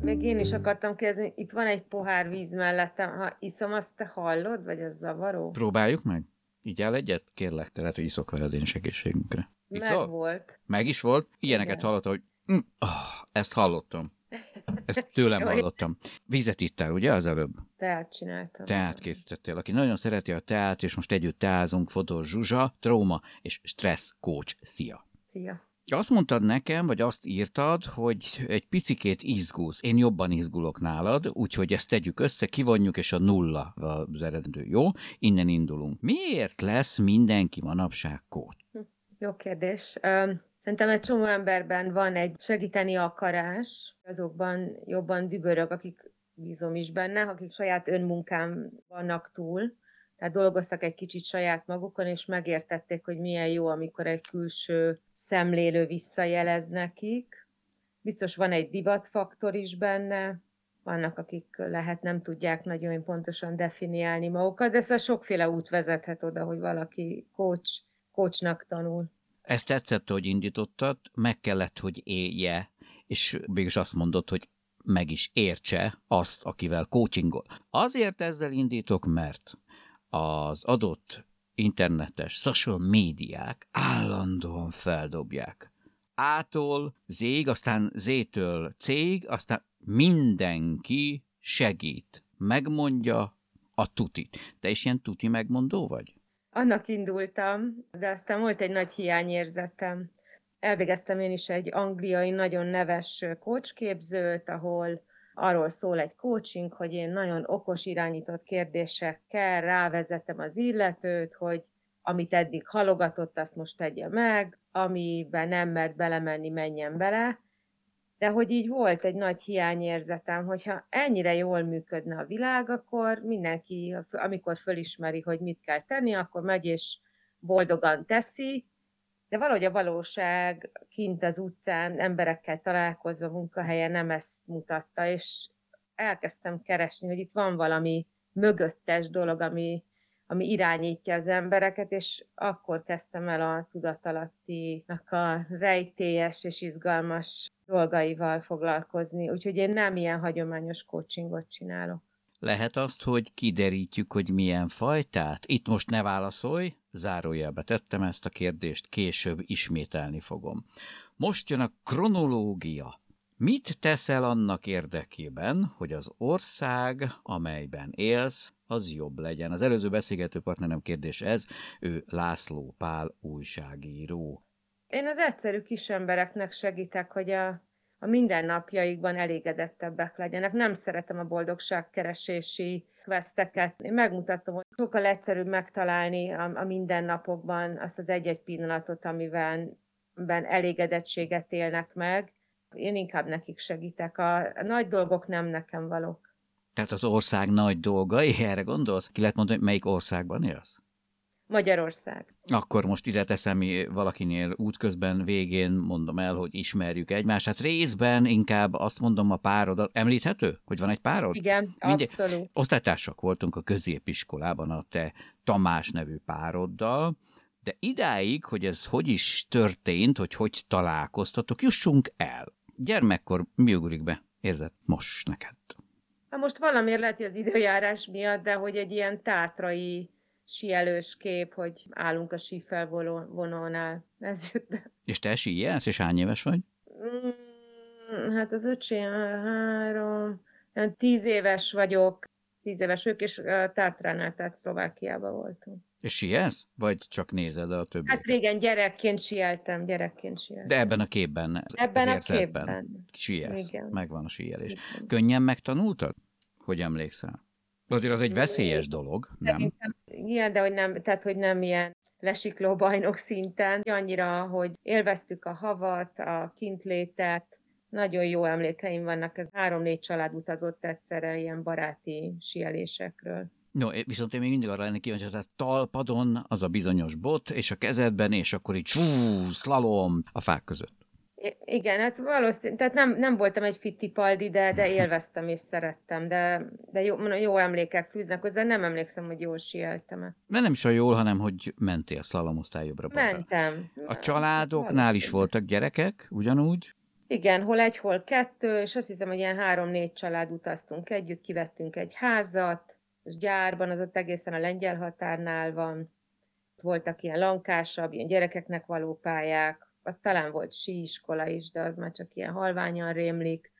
Még én is akartam kérdezni, itt van egy pohár víz mellettem, ha iszom, azt te hallod, vagy az zavaró? Próbáljuk meg? Így el egyet? Kérlek, te lehet, hogy iszok veled én is egészségünkre. Iszol? Meg volt. Meg is volt? Ilyeneket Igen. hallottam, hogy mm, oh, ezt hallottam. Ezt tőlem hallottam. Vizet ittál, ugye, az előbb? Teát csináltam. Teát készítettél. Aki nagyon szereti a teát, és most együtt teázunk, Fodor Zsuzsa, trauma és stressz coach. Szia! Szia. Azt mondtad nekem, vagy azt írtad, hogy egy picikét izgulsz. Én jobban izgulok nálad, úgyhogy ezt tegyük össze, kivonjuk, és a nulla az eredendő. Jó? Innen indulunk. Miért lesz mindenki manapság coach? Jó kérdés. Szerintem egy csomó emberben van egy segíteni akarás, azokban jobban dübörög, akik bízom is benne, akik saját önmunkán vannak túl, tehát dolgoztak egy kicsit saját magukon, és megértették, hogy milyen jó, amikor egy külső szemlélő visszajelez nekik. Biztos van egy divatfaktor is benne, vannak, akik lehet nem tudják nagyon pontosan definiálni magukat, de szóval sokféle út vezethet oda, hogy valaki coach, coachnak tanul. Ezt tetszett, hogy indítottad, meg kellett, hogy élje, és végülis azt mondod, hogy meg is értse azt, akivel coachingol. Azért ezzel indítok, mert az adott internetes social médiák állandóan feldobják. Ától zég, aztán zétől cég, aztán mindenki segít, megmondja a tutit. Te is ilyen tuti megmondó vagy? Annak indultam, de aztán volt egy nagy hiányérzetem. Elvégeztem én is egy angliai nagyon neves coachképzőt, ahol arról szól egy coaching, hogy én nagyon okos irányított kérdésekkel rávezetem az illetőt, hogy amit eddig halogatott, azt most tegye meg, amiben nem mert belemenni, menjen bele. De hogy így volt egy nagy hiányérzetem, hogyha ennyire jól működne a világ, akkor mindenki, amikor fölismeri, hogy mit kell tenni, akkor megy és boldogan teszi, de valahogy a valóság kint az utcán, emberekkel találkozva, munkahelyen nem ezt mutatta, és elkezdtem keresni, hogy itt van valami mögöttes dolog, ami, ami irányítja az embereket, és akkor kezdtem el a tudatalattinak a rejtélyes és izgalmas dolgaival foglalkozni. Úgyhogy én nem ilyen hagyományos coachingot csinálok. Lehet azt, hogy kiderítjük, hogy milyen fajtát? Itt most ne válaszolj, zárójelbe tettem ezt a kérdést, később ismételni fogom. Most jön a kronológia. Mit teszel annak érdekében, hogy az ország, amelyben élsz, az jobb legyen? Az előző beszélgető partnerem kérdés ez, ő László Pál újságíró. Én az egyszerű kis embereknek segítek, hogy a, a mindennapjaikban elégedettebbek legyenek. Nem szeretem a boldogságkeresési questeket. Én megmutatom, hogy sokkal egyszerűbb megtalálni a, a mindennapokban azt az egy-egy pillanatot, amivel ben elégedettséget élnek meg. Én inkább nekik segítek. A, a nagy dolgok nem nekem valók. Tehát az ország nagy dolgai, erre gondolsz? Ki lehet mondani, hogy melyik országban élsz? Magyarország. Akkor most ide teszem valakinél útközben végén mondom el, hogy ismerjük egymást. Hát részben inkább azt mondom a párodat. Említhető, hogy van egy párod? Igen, Mindegy. abszolút. Osztálytársak voltunk a középiskolában a te Tamás nevű pároddal, de idáig, hogy ez hogy is történt, hogy hogy találkoztatok, jussunk el. Gyermekkor mi ugrik be? Érzed most neked? Na most valamiért lehet, hogy az időjárás miatt, de hogy egy ilyen tátrai síelős kép, hogy állunk a sífelvonónál. Ez jött be. És te síjelsz, és hány éves vagy? Mm, Hát az öcsém három, olyan tíz éves vagyok, tíz éves ők, és Tátránál, tehát Szlovákiában voltunk. És síelsz? Vagy csak nézed a többi? Hát régen gyerekként sieltem, gyerekként sieltem. De ebben a képben, Ebben a képben. Síelsz, Igen. megvan a síelés. Igen. Könnyen megtanultad? Hogy emlékszel? Azért az egy veszélyes dolog, nem? Igen, de hogy nem, tehát hogy nem ilyen lesikló bajnok szinten, annyira, hogy élveztük a havat, a kintlétet, nagyon jó emlékeim vannak, ez három-négy család utazott egyszerre ilyen baráti sielésekről. No, viszont én még mindig arra lennék kíváncsi, tehát talpadon az a bizonyos bot, és a kezedben, és akkor így csú, szlalom a fák között. Igen, hát valószínűleg, tehát nem, nem voltam egy fittipaldi, de, de élveztem és szerettem, de, de jó, jó emlékek fűznek hozzá, nem emlékszem, hogy jól sieltem-e. De nem is a jól, hanem hogy mentél, szlalomoztál jobbra Mentem. A családoknál is voltak gyerekek, ugyanúgy? Igen, hol egy, hol kettő, és azt hiszem, hogy ilyen három-négy család utaztunk együtt, kivettünk egy házat, és gyárban, az ott egészen a lengyel határnál van. Voltak ilyen lankásabb, ilyen gyerekeknek való pályák, az talán volt síiskola is, de az már csak ilyen halványan rémlik,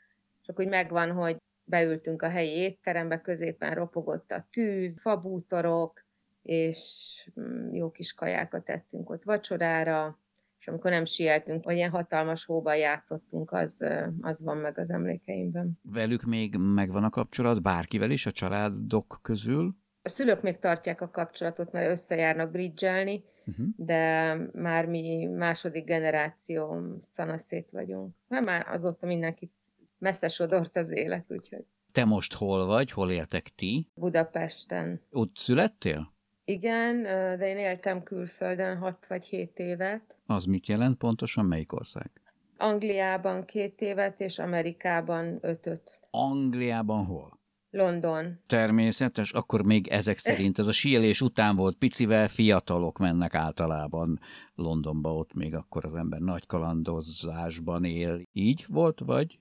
és akkor úgy megvan, hogy beültünk a helyi étterembe, középen ropogott a tűz, fabútorok, és mm, jó kis kajákat tettünk ott vacsorára, és amikor nem sieltünk, vagy ilyen hatalmas hóban játszottunk, az, az van meg az emlékeimben. Velük még megvan a kapcsolat, bárkivel is a családok közül? A szülők még tartják a kapcsolatot, mert összejárnak bridgelni, uh-huh. de már mi második generáció szanaszét vagyunk. Mert már azóta mindenkit messze sodort az élet, úgyhogy. Te most hol vagy? Hol éltek ti? Budapesten. Ott születtél? Igen, de én éltem külföldön 6 vagy 7 évet. Az mit jelent pontosan? Melyik ország? Angliában két évet, és Amerikában ötöt. Angliában hol? London. Természetes, akkor még ezek szerint ez a síelés után volt picivel, fiatalok mennek általában Londonba, ott még akkor az ember nagy kalandozásban él. Így volt, vagy?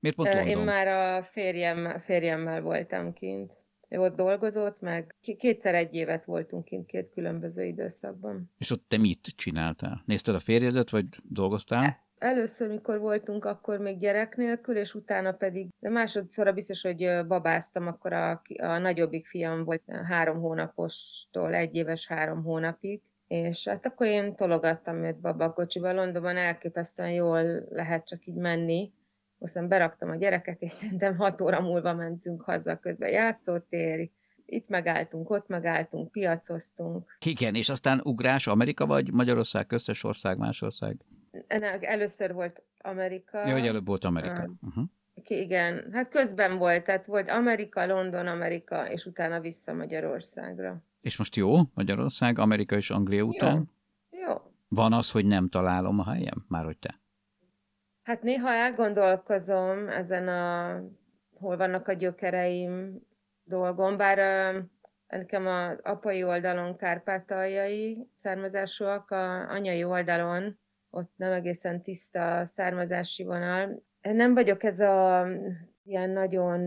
Miért pont London? Én már a férjem, férjemmel voltam kint. Ő ott dolgozott, meg kétszer egy évet voltunk kint két különböző időszakban. És ott te mit csináltál? Nézted a férjedet, vagy dolgoztál? Először, mikor voltunk, akkor még gyerek nélkül, és utána pedig, de másodszorra biztos, hogy babáztam, akkor a, a nagyobbik fiam volt három hónapostól egy éves három hónapig, és hát akkor én tologattam őt babakocsiba. Londonban elképesztően jól lehet csak így menni. Aztán beraktam a gyereket, és szerintem hat óra múlva mentünk haza közben játszótér, itt megálltunk, ott megálltunk, piacoztunk. Igen, és aztán ugrás Amerika vagy Magyarország, köztes ország, más ország? Ennek először volt Amerika. Jó, hogy előbb volt Amerika. Az, uh-huh. Igen, hát közben volt, tehát volt Amerika, London, Amerika, és utána vissza Magyarországra. És most jó Magyarország, Amerika és Anglia után? Jó. Van az, hogy nem találom a helyem? Már hogy te? Hát néha elgondolkozom ezen a hol vannak a gyökereim dolgom, bár nekem az apai oldalon kárpátaljai származásúak, a anyai oldalon ott nem egészen tiszta származási vonal. Nem vagyok ez a ilyen nagyon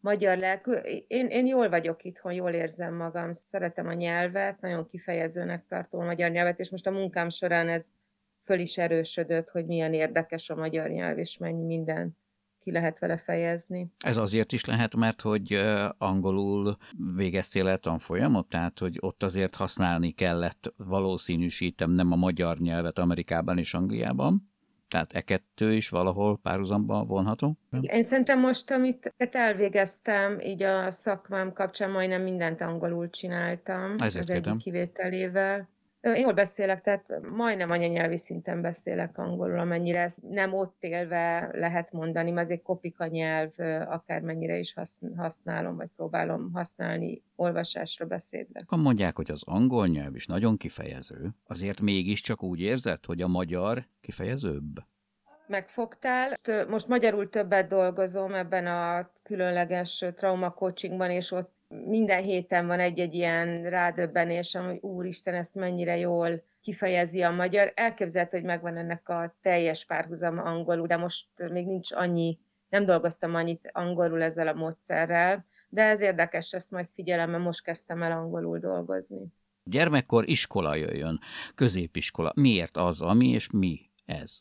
magyar lelkű. Én, én jól vagyok itthon, jól érzem magam, szeretem a nyelvet, nagyon kifejezőnek tartom a magyar nyelvet, és most a munkám során ez föl is erősödött, hogy milyen érdekes a magyar nyelv, és mennyi minden ki lehet vele fejezni. Ez azért is lehet, mert hogy angolul végeztél el tanfolyamot, tehát hogy ott azért használni kellett, valószínűsítem nem a magyar nyelvet Amerikában és Angliában. Tehát e kettő is valahol párhuzamban vonható? Én szerintem most, amit elvégeztem, így a szakmám kapcsán majdnem mindent angolul csináltam. Ezért az egyik kivételével. Jól beszélek, tehát majdnem anyanyelvi szinten beszélek angolul, amennyire ezt nem ott élve lehet mondani, mert egy kopika nyelv, akármennyire is használom, vagy próbálom használni olvasásra, beszédre. Akkor mondják, hogy az angol nyelv is nagyon kifejező, azért mégiscsak úgy érzed, hogy a magyar kifejezőbb? megfogtál. Most magyarul többet dolgozom ebben a különleges trauma coachingban, és ott minden héten van egy-egy ilyen rádöbbenésem, hogy úristen, ezt mennyire jól kifejezi a magyar. Elképzelhető, hogy megvan ennek a teljes párhuzama angolul, de most még nincs annyi, nem dolgoztam annyit angolul ezzel a módszerrel, de ez érdekes, ezt majd figyelem, mert most kezdtem el angolul dolgozni. Gyermekkor iskola jöjjön, középiskola. Miért az, ami, és mi ez?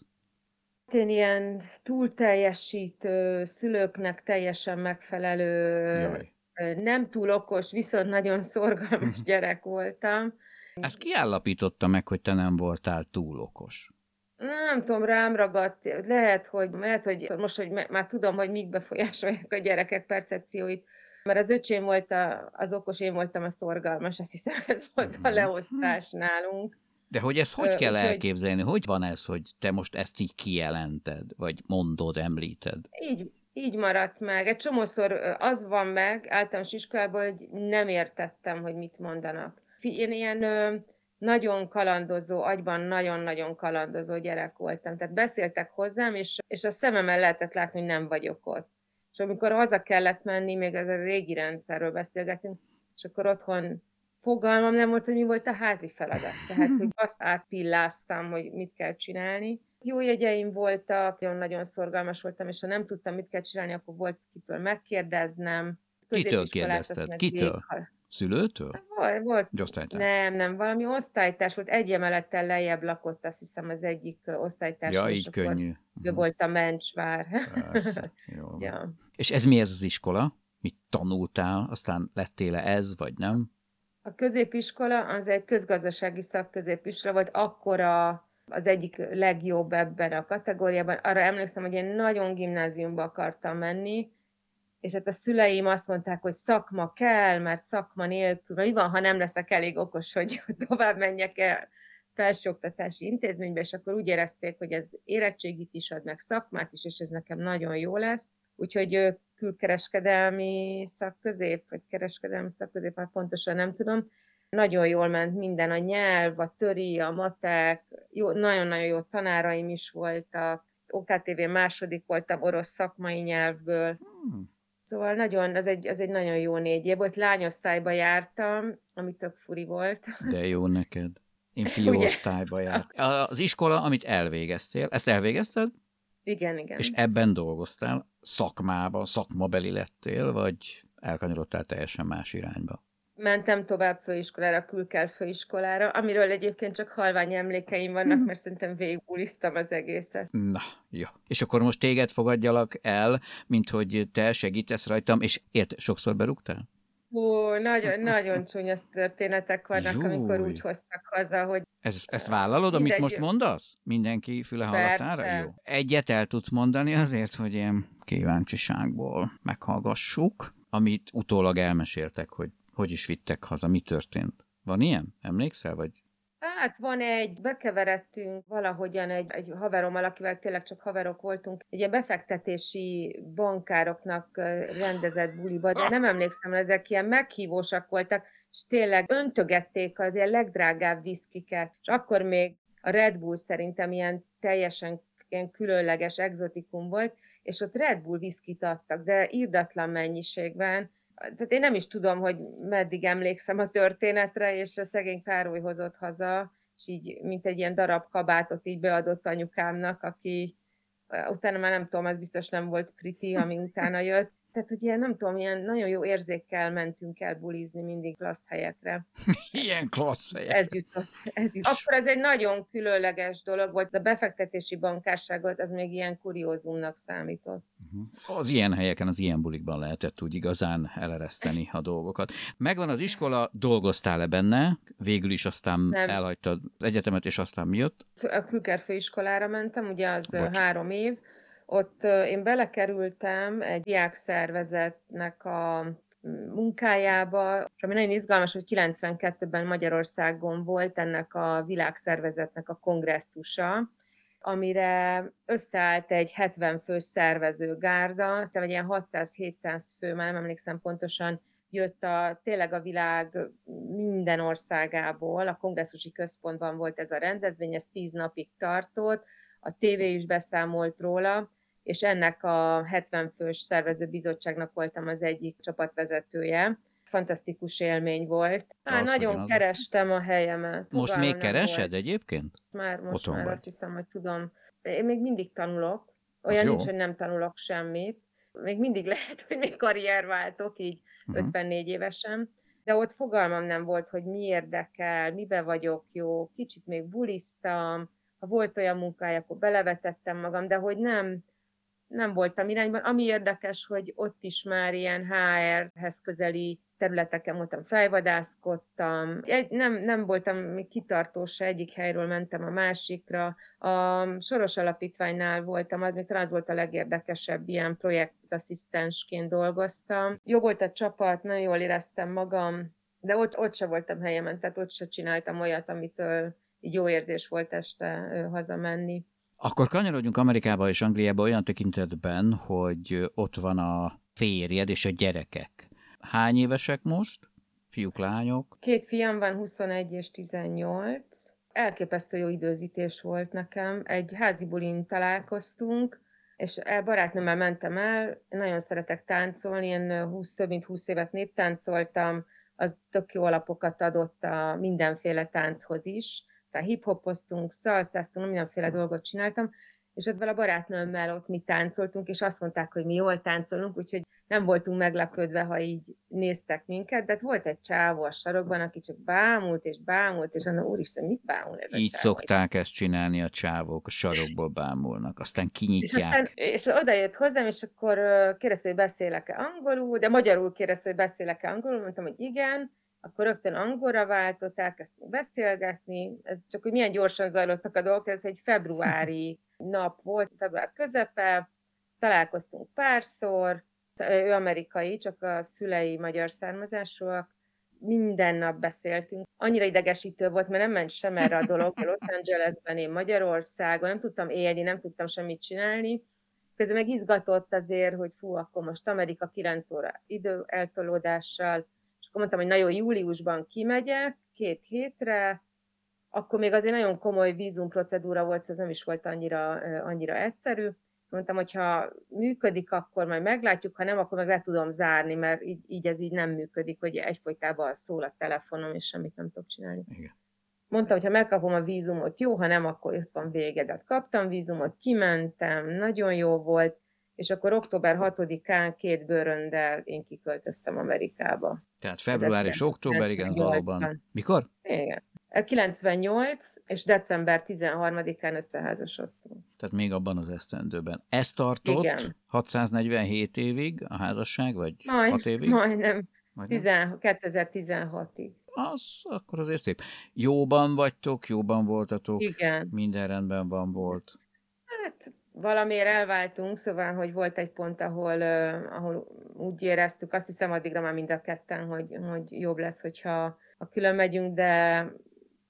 Én ilyen túlteljesítő, szülőknek teljesen megfelelő Jaj nem túl okos, viszont nagyon szorgalmas hm. gyerek voltam. Ezt kiállapította meg, hogy te nem voltál túl okos? Nem tudom, rám ragadt. Lehet, hogy, lehet, hogy most, hogy már tudom, hogy mik befolyásolják a gyerekek percepcióit, mert az öcsém volt a, az okos, én voltam a szorgalmas, azt hiszem, ez volt a hm. leosztás nálunk. De hogy ezt hogy kell elképzelni? Hogy van ez, hogy te most ezt így kijelented, vagy mondod, említed? Így, így maradt meg. Egy csomószor az van meg általános iskolában, hogy nem értettem, hogy mit mondanak. Én ilyen nagyon kalandozó, agyban nagyon-nagyon kalandozó gyerek voltam. Tehát beszéltek hozzám, és, és a szememmel lehetett látni, hogy nem vagyok ott. És amikor haza kellett menni, még ez a régi rendszerről beszélgetünk, és akkor otthon fogalmam nem volt, hogy mi volt a házi feladat. Tehát, hogy azt átpilláztam, hogy mit kell csinálni. Jó jegyeim voltak, nagyon-nagyon szorgalmas voltam, és ha nem tudtam, mit kell csinálni, akkor volt kitől megkérdeznem. Kitől kérdezted? Kitől? Vég, Szülőtől? Volt, volt. Egy osztálytárs? Nem, nem, valami osztálytárs volt. Egy emelettel lejjebb lakott, azt hiszem, az egyik osztálytárs. Ja, így könnyű. Ő uh-huh. volt a mencsvár. Persze, jó. ja. És ez mi ez az iskola? Mit tanultál? Aztán lettél -e ez, vagy nem? A középiskola az egy közgazdasági szakközépiskola volt, akkora az egyik legjobb ebben a kategóriában. Arra emlékszem, hogy én nagyon gimnáziumba akartam menni, és hát a szüleim azt mondták, hogy szakma kell, mert szakma nélkül, mi van, ha nem leszek elég okos, hogy tovább menjek el felsőoktatási intézménybe, és akkor úgy érezték, hogy ez érettségit is ad, meg szakmát is, és ez nekem nagyon jó lesz. Úgyhogy külkereskedelmi szakközép, vagy kereskedelmi szakközép, már pontosan nem tudom. Nagyon jól ment minden, a nyelv, a töri, a matek, jó, nagyon-nagyon jó tanáraim is voltak. OKTV második voltam orosz szakmai nyelvből. Hmm. Szóval nagyon, az egy, az egy nagyon jó négy év volt. Lányosztályba jártam, ami tök furi volt. De jó neked. Én fiúosztályba jártam. Az iskola, amit elvégeztél, ezt elvégezted? Igen, igen. És ebben dolgoztál, szakmában, szakmabeli lettél, vagy elkanyarodtál teljesen más irányba? Mentem tovább főiskolára, külkel főiskolára, amiről egyébként csak halvány emlékeim vannak, mhm. mert szerintem végigbulisztam az egészet. Na, jó. És akkor most téged fogadjalak el, mint hogy te segítesz rajtam, és ért, sokszor berúgtál? Ó, nagyon, nagyon csúnya történetek vannak, Júj. amikor úgy hoztak haza, hogy... Ez, ezt vállalod, amit most mondasz? Mindenki füle hallatára? Jó. Egyet el tudsz mondani azért, hogy ilyen kíváncsiságból meghallgassuk, amit utólag elmeséltek, hogy hogy is vittek haza, mi történt. Van ilyen? Emlékszel, vagy Hát van egy, bekeveredtünk valahogyan egy, egy haverommal, akivel tényleg csak haverok voltunk, egy ilyen befektetési bankároknak rendezett buliba, de nem emlékszem, ezek ilyen meghívósak voltak, és tényleg öntögették az ilyen legdrágább viszkiket, és akkor még a Red Bull szerintem ilyen teljesen ilyen különleges exotikum volt, és ott Red Bull viszkit adtak, de írdatlan mennyiségben, tehát én nem is tudom, hogy meddig emlékszem a történetre, és a szegény Károly hozott haza, és így, mint egy ilyen darab kabátot így beadott anyukámnak, aki utána már nem tudom, az biztos nem volt priti, ami utána jött, tehát, hogy ilyen, nem tudom, ilyen nagyon jó érzékkel mentünk el bulizni mindig klassz helyekre. ilyen klassz helyek. Ez jutott, ez jutott. Akkor ez egy nagyon különleges dolog volt. A befektetési bankárságot az még ilyen kuriózumnak számított. Uh-huh. Az ilyen helyeken, az ilyen bulikban lehetett úgy igazán elereszteni a dolgokat. Megvan az iskola, dolgoztál-e benne? Végül is aztán nem. elhagytad az egyetemet, és aztán mi jött? A Küker főiskolára mentem, ugye az Bocs. három év, ott én belekerültem egy diákszervezetnek a munkájába, és ami nagyon izgalmas, hogy 92-ben Magyarországon volt ennek a világszervezetnek a kongresszusa, amire összeállt egy 70 fős szervezőgárda, szóval ilyen 600-700 fő, már nem emlékszem pontosan, jött a, tényleg a világ minden országából, a kongresszusi központban volt ez a rendezvény, ez tíz napig tartott, a tévé is beszámolt róla, és ennek a 70 fős szervező bizottságnak voltam az egyik csapatvezetője. Fantasztikus élmény volt. Már nagyon az kerestem a helyemet. Most még keresed volt. egyébként? Már most Otthon már vagy. azt hiszem, hogy tudom. Én még mindig tanulok. Olyan nincs, hogy nem tanulok semmit. Még mindig lehet, hogy még karrierváltok, így uh-huh. 54 évesen. De ott fogalmam nem volt, hogy mi érdekel, mibe vagyok jó. Kicsit még bulisztam, ha volt olyan munkája, akkor belevetettem magam, de hogy nem, nem voltam irányban. Ami érdekes, hogy ott is már ilyen HR-hez közeli területeken voltam, fejvadászkodtam. Egy, nem, nem voltam kitartós, egyik helyről mentem a másikra. A Soros Alapítványnál voltam, az még talán az volt a legérdekesebb, ilyen projektasszisztensként dolgoztam. Jó volt a csapat, nagyon jól éreztem magam, de ott, ott se voltam helyemen, tehát ott se csináltam olyat, amitől jó érzés volt este hazamenni. Akkor kanyarodjunk Amerikába és Angliába olyan tekintetben, hogy ott van a férjed és a gyerekek. Hány évesek most? Fiúk, lányok? Két fiam van, 21 és 18. Elképesztő jó időzítés volt nekem. Egy házi bulin találkoztunk, és barátnőmmel mentem el, nagyon szeretek táncolni, én 20, több mint 20 évet néptáncoltam, az tök jó alapokat adott a mindenféle tánchoz is. Szóval hip-hopoztunk, szalszáztunk, mindenféle dolgot csináltam, és ott vele a barátnőmmel ott mi táncoltunk, és azt mondták, hogy mi jól táncolunk, úgyhogy nem voltunk meglepődve, ha így néztek minket, de hát volt egy csávó a sarokban, aki csak bámult és bámult, és annak úristen, mit bámul ez Így a csávó? szokták ezt csinálni a csávók, a sarokból bámulnak, aztán És kinyitják. aztán és oda jött hozzám, és akkor kérdezte, hogy beszélek-e angolul, de magyarul kérdezte, hogy beszélek-e angolul, mondtam, hogy igen, akkor rögtön angolra váltott, elkezdtünk beszélgetni, ez csak hogy milyen gyorsan zajlottak a dolgok, ez egy februári nap volt, február közepe, találkoztunk párszor, ő amerikai, csak a szülei magyar származásúak, minden nap beszéltünk. Annyira idegesítő volt, mert nem ment sem erre a dolog. Los Angelesben, én Magyarországon, nem tudtam élni, nem tudtam semmit csinálni. Közben meg izgatott azért, hogy fú, akkor most Amerika 9 óra idő eltolódással, mondtam, hogy na jó, júliusban kimegyek, két hétre, akkor még azért nagyon komoly vízumprocedúra volt, szóval ez nem is volt annyira, annyira egyszerű. Mondtam, hogy ha működik, akkor majd meglátjuk, ha nem, akkor meg le tudom zárni, mert így, így ez így nem működik, hogy egyfolytában szól a telefonom, és semmit nem tudok csinálni. Igen. Mondtam, hogy ha megkapom a vízumot, jó, ha nem, akkor ott van vége. De hát kaptam vízumot, kimentem, nagyon jó volt, és akkor október 6-án két bőröndel én kiköltöztem Amerikába. Tehát február és október, igen, az 98-ban. valóban. Mikor? Igen. 98 és december 13-án összeházasodtunk. Tehát még abban az esztendőben. Ez tartott Igen. 647 évig a házasság, vagy Majd, 6 évig? majdnem, Vagy nem? 10, 2016-ig. Az akkor azért szép. Jóban vagytok, jóban voltatok, Igen. minden rendben van volt. Hát valamiért elváltunk, szóval, hogy volt egy pont, ahol, ahol úgy éreztük, azt hiszem addigra már mind a ketten, hogy, hogy jobb lesz, hogyha ha külön megyünk, de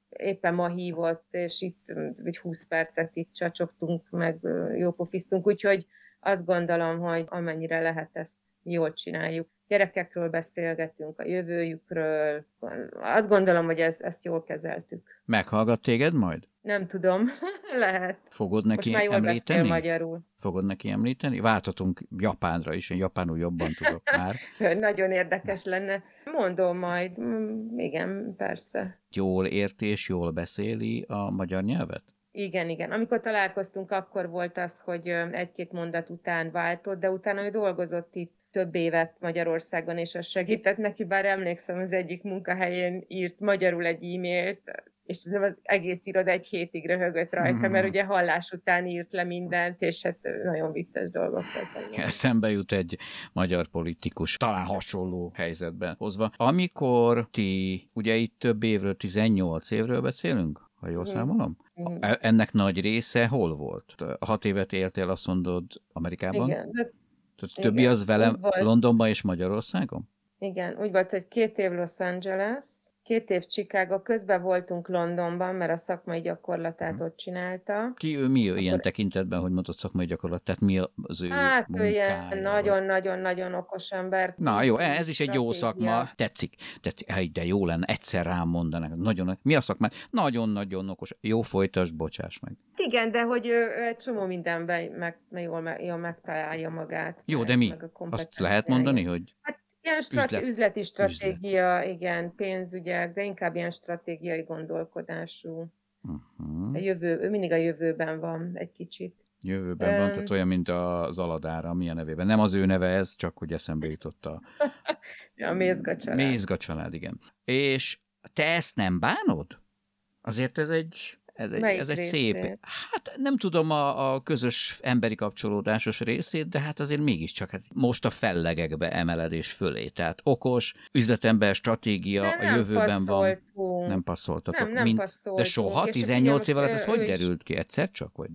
éppen ma hívott, és itt egy 20 percet itt csacsogtunk, meg ö, jó pofiztunk, úgyhogy azt gondolom, hogy amennyire lehet ezt jól csináljuk. Gyerekekről beszélgetünk, a jövőjükről. Azt gondolom, hogy ezt, ezt jól kezeltük. Meghallgat téged majd? Nem tudom, lehet. Fogod Most neki már jól említeni? magyarul. Fogod neki említeni? Váltatunk Japánra is, én japánul jobban tudok már. Nagyon érdekes lenne. Mondom majd. Mm, Igen, persze. Jól érti és jól beszéli a magyar nyelvet? Igen, igen. Amikor találkoztunk, akkor volt az, hogy egy-két mondat után váltott, de utána ő dolgozott itt több évet Magyarországon, és az segített neki, bár emlékszem, az egyik munkahelyén írt magyarul egy e-mailt, és nem az egész iroda egy hétig röhögött rajta, Mhm. mert ugye hallás után írt le mindent, és hát nagyon vicces dolgok voltak. Eszembe jut egy magyar politikus, talán hasonló helyzetben hozva. Amikor ti, ugye itt több évről, 18 évről beszélünk, ha jól Mhm. számolom? Mhm. E- Ennek nagy része hol volt? Hat évet éltél, azt mondod, Amerikában? Igen, de Tehát többi Igen, az velem. Londonban és Magyarországon? Igen, úgy volt, hogy két év Los Angeles, két év Chicago, közben voltunk Londonban, mert a szakmai gyakorlatát ott csinálta. Ki ő, mi ő ilyen tekintetben, hogy mondott szakmai gyakorlat? Tehát mi az ő Hát ő munkája? ilyen vagy- nagyon-nagyon-nagyon okos ember. Na jó, ez is egy jó szakma. Tetszik. Tetszik. Ej, de jó lenne, egyszer rám mondanak. Nagyon, mi a szakma? Nagyon-nagyon okos. Jó, folytas, bocsáss meg. Igen, de hogy ő, ő egy csomó mindenben meg, meg jól, meg, jól megtalálja magát. Jó, de mi? Azt lehet mondani, hogy Ilyen strate- Üzlet- üzleti stratégia, igen, pénzügyek, de inkább ilyen stratégiai gondolkodású. uh-huh. A jövő, ő mindig a jövőben van egy kicsit. jövőben van, Öm. tehát olyan, mint az Aladára, a nevében. Nem az ő neve ez, csak hogy eszembe jutott a A mézga család. Mézga család, igen. És te ezt nem bánod? Azért ez egy, ez egy, Melyik ez egy részét? szép, hát nem tudom a, a közös emberi kapcsolódásos részét, de hát azért mégiscsak hát most a fellegekbe emeledés fölé. Tehát okos, üzletember, stratégia De a jövőben van. passzoltunk. Nem passzoltatok. Nem, nem mint, passzoltunk. de soha? És ugye 18 most év alatt ez hogy derült ki? Egyszer csak? Vagy?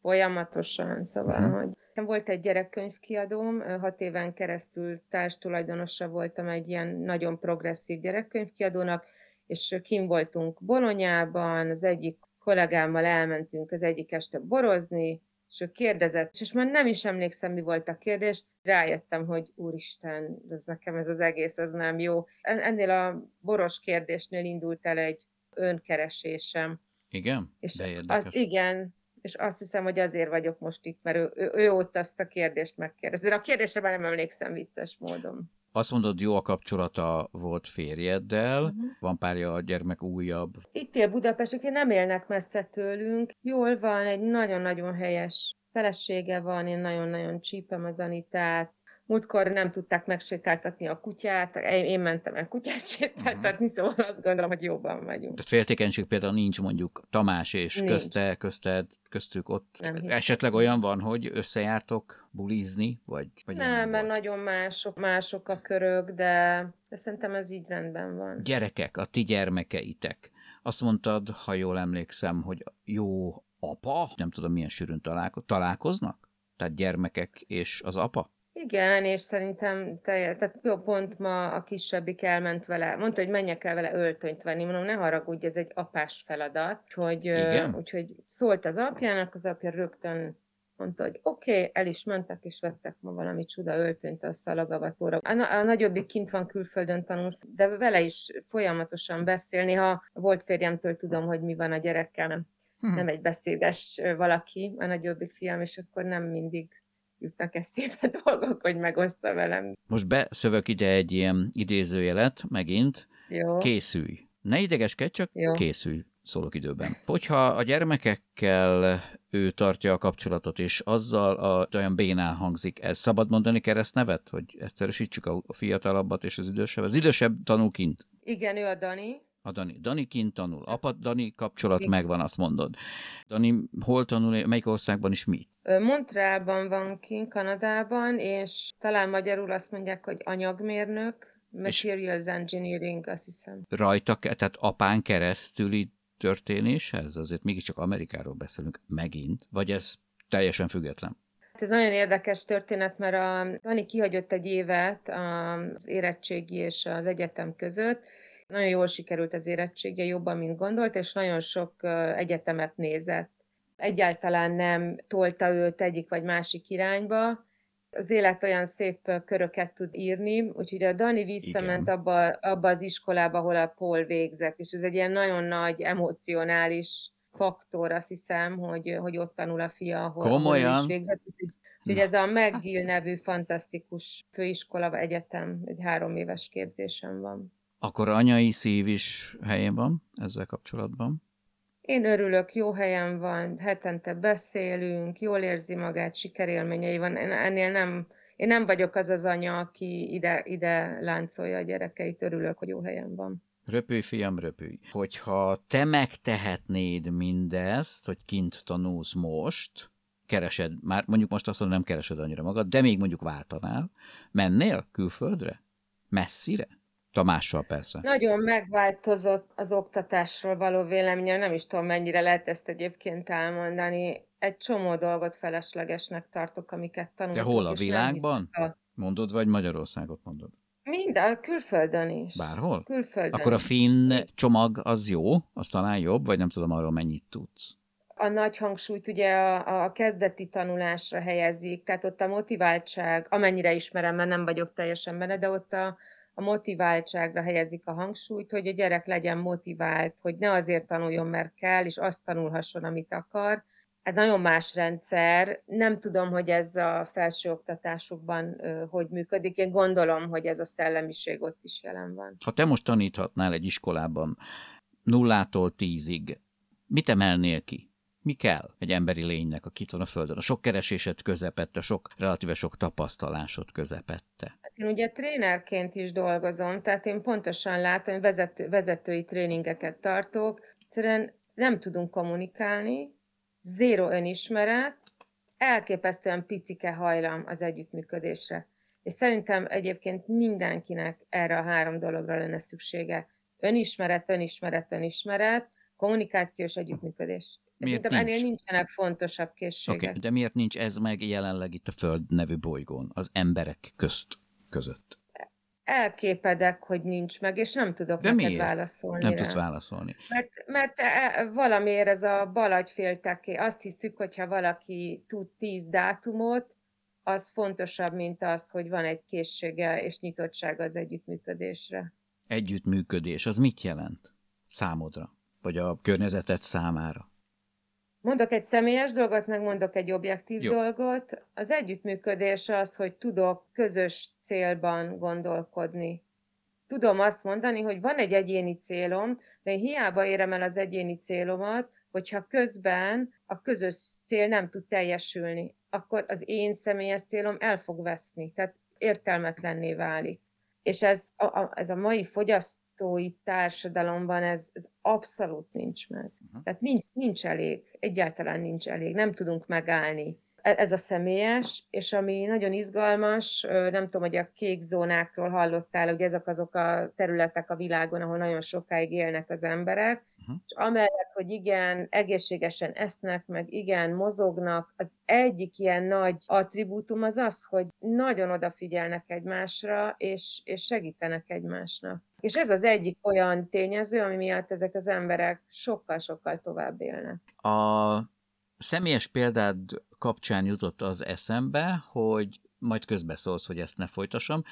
Folyamatosan, szóval, uh-huh. hogy Nekem volt egy gyerekkönyvkiadóm, hat éven keresztül társtulajdonosa voltam egy ilyen nagyon progresszív gyerekkönyvkiadónak, és kim voltunk Bolonyában, az egyik kollégámmal elmentünk az egyik este borozni, és ő kérdezett, és már nem is emlékszem, mi volt a kérdés, rájöttem, hogy úristen, ez nekem ez az egész, az nem jó. Ennél a boros kérdésnél indult el egy önkeresésem. Igen? És De érdekes. Az, igen, és azt hiszem, hogy azért vagyok most itt, mert ő, ő, ő ott azt a kérdést megkérdezte. De a kérdésre már nem emlékszem vicces módon. Azt mondod, jó a kapcsolata volt férjeddel, Mhm. van párja a gyermek újabb. Itt él Budapest, nem élnek messze tőlünk. Jól van, egy nagyon-nagyon helyes felesége van, én nagyon-nagyon csípem az Anitát. Múltkor nem tudták megsétáltatni a kutyát, én mentem el kutyát sétáltatni, szóval azt gondolom, hogy jobban vagyunk. Tehát féltékenység például nincs mondjuk Tamás és Nincs. közte, közted, köztük ott. Nem hiszem. Esetleg olyan van, hogy összejártok bulizni, vagy, vagy Nem, mert volt? nagyon mások, mások a körök, de, de szerintem ez így rendben van. Gyerekek, a ti gyermekeitek. Azt mondtad, ha jól emlékszem, hogy jó apa, nem tudom milyen sűrűn találko- találkoznak? Tehát gyermekek és az apa? Igen, és szerintem te, tehát jó, pont ma a kisebbik elment vele, mondta, hogy menjek el vele öltönyt venni, mondom, ne haragudj, ez egy apás feladat, úgyhogy, ö, Igen? úgyhogy szólt az apjának, az apja rögtön mondta, hogy oké, okay, el is mentek, és vettek ma valami csuda öltönyt a szalagavatóra. A, na- a nagyobbik kint van külföldön tanulsz, de vele is folyamatosan beszél. Néha a volt férjemtől tudom, hogy mi van a gyerekkel, nem, Hm. nem egy beszédes valaki, a nagyobbik fiam, és akkor nem mindig jutnak eszébe dolgok, hogy megoszta velem. Most beszövök ide egy ilyen idézőjelet, megint, Jó. készülj. Ne idegeskedj, csak Jó. készülj, szólok időben. Hogyha a gyermekekkel ő tartja a kapcsolatot, és azzal a olyan bénán hangzik, ez szabad mondani keresztnevet, hogy egyszerűsítsük a fiatalabbat és az idősebb. Az idősebb tanul kint. Igen, ő a Dani. A Dani. Dani kint tanul. Apa Dani kapcsolat Igen. megvan, azt mondod. Dani hol tanul, melyik országban is mi? Montrealban van kint, Kanadában, és talán magyarul azt mondják, hogy anyagmérnök, materials engineering, azt hiszem. Rajta, tehát apán keresztüli történés ez? Azért mégiscsak Amerikáról beszélünk megint. Vagy ez teljesen független? Hát Ez nagyon érdekes történet, mert a Dani kihagyott egy évet az érettségi és az egyetem között. Nagyon jól sikerült az érettsége, jobban, mint gondolt, és nagyon sok egyetemet nézett. Egyáltalán nem tolta őt egyik vagy másik irányba. Az élet olyan szép köröket tud írni, úgyhogy a Dani visszament Igen. abba, abba az iskolába, ahol a Paul végzett, és ez egy ilyen nagyon nagy emocionális faktor, azt hiszem, hogy, hogy ott tanul a fia, ahol, Komolyan? is végzett. Úgyhogy ez a McGill nevű fantasztikus főiskola, egyetem, egy három éves képzésem van. Akkor anyai szív is helyén van ezzel kapcsolatban? Én örülök, jó helyen van, hetente beszélünk, jól érzi magát, sikerélményei van. Én ennél nem, én nem vagyok az az anya, aki ide, ide láncolja a gyerekeit, örülök, hogy jó helyen van. Röpülj, fiam, röpülj. Hogyha te megtehetnéd mindezt, hogy kint tanulsz most, keresed, már mondjuk most azt mondom, nem keresed annyira magad, de még mondjuk váltanál, mennél külföldre? Messzire? Tamással persze. Nagyon megváltozott az oktatásról való véleményem, nem is tudom, mennyire lehet ezt egyébként elmondani. Egy csomó dolgot feleslegesnek tartok, amiket De tanultok. hol a világban? Mondod, vagy Magyarországot mondod? Mind, a külföldön is. Bárhol? Külföldön Akkor a finn csomag az jó, az talán jobb, vagy nem tudom arról mennyit tudsz. a nagy hangsúlyt ugye a, a kezdeti tanulásra helyezik, tehát ott a motiváltság, amennyire ismerem, mert nem vagyok teljesen benne, de ott a, a motiváltságra helyezik a hangsúlyt, hogy a gyerek legyen motivált, hogy ne azért tanuljon, mert kell, és azt tanulhasson, amit akar. Hát nagyon más rendszer. Nem tudom, hogy ez a felsőoktatásokban ö, hogy működik. Én gondolom, hogy ez a szellemiség ott is jelen van. Ha te most taníthatnál egy iskolában nullától tízig, mit emelnél ki? Mi kell egy emberi lénynek, aki itt van a Földön? A sok keresésed közepette, sok, relatíve sok tapasztalásod közepette. Hát én ugye trénerként is dolgozom, tehát én pontosan látom, vezető, vezetői tréningeket tartok. Egyszerűen nem tudunk kommunikálni, zéro önismeret, elképesztően picike hajlam az együttműködésre. És szerintem egyébként mindenkinek erre a három dologra lenne szüksége. Önismeret, önismeret, önismeret, kommunikációs együttműködés. Miért Szerintem ennél nincs? nincsenek fontosabb készségek. okay, de miért nincs ez meg jelenleg itt a Föld nevű bolygón, az emberek közt, között? elképedek, hogy nincs meg, és nem tudok De neked miért? válaszolni Nem rá. tudsz válaszolni. Mert, mert e- valamiért ez a balagyfélteké, azt hiszük, hogyha valaki tud tíz dátumot, az fontosabb, mint az, hogy van egy készsége és nyitottsága az együttműködésre. Együttműködés, az mit jelent számodra? Vagy a környezeted számára? Mondok egy személyes dolgot, meg mondok egy objektív Jó. dolgot. Az együttműködés az, hogy tudok közös célban gondolkodni. Tudom azt mondani, hogy van egy egyéni célom, de én hiába érem el az egyéni célomat, hogyha közben a közös cél nem tud teljesülni, akkor az én személyes célom el fog veszni, tehát értelmetlenné válik. És ez a, a, ez a mai fogyasztói társadalomban ez, ez abszolút nincs meg. Uh-huh. Tehát nincs, nincs elég, egyáltalán nincs elég, nem tudunk megállni. E- Ez a személyes, és ami nagyon izgalmas, nem tudom, hogy a kék zónákról hallottál, hogy ezek azok a területek a világon, ahol nagyon sokáig élnek az emberek, Uh-huh. és amellett, hogy igen, egészségesen esznek, meg igen, mozognak, az egyik ilyen nagy attribútum az az, hogy nagyon odafigyelnek egymásra, és, és segítenek egymásnak. És ez az egyik olyan tényező, ami miatt ezek az emberek sokkal-sokkal tovább élnek. A személyes példád kapcsán jutott az eszembe, hogy majd közbeszólsz, hogy ezt ne folytassam,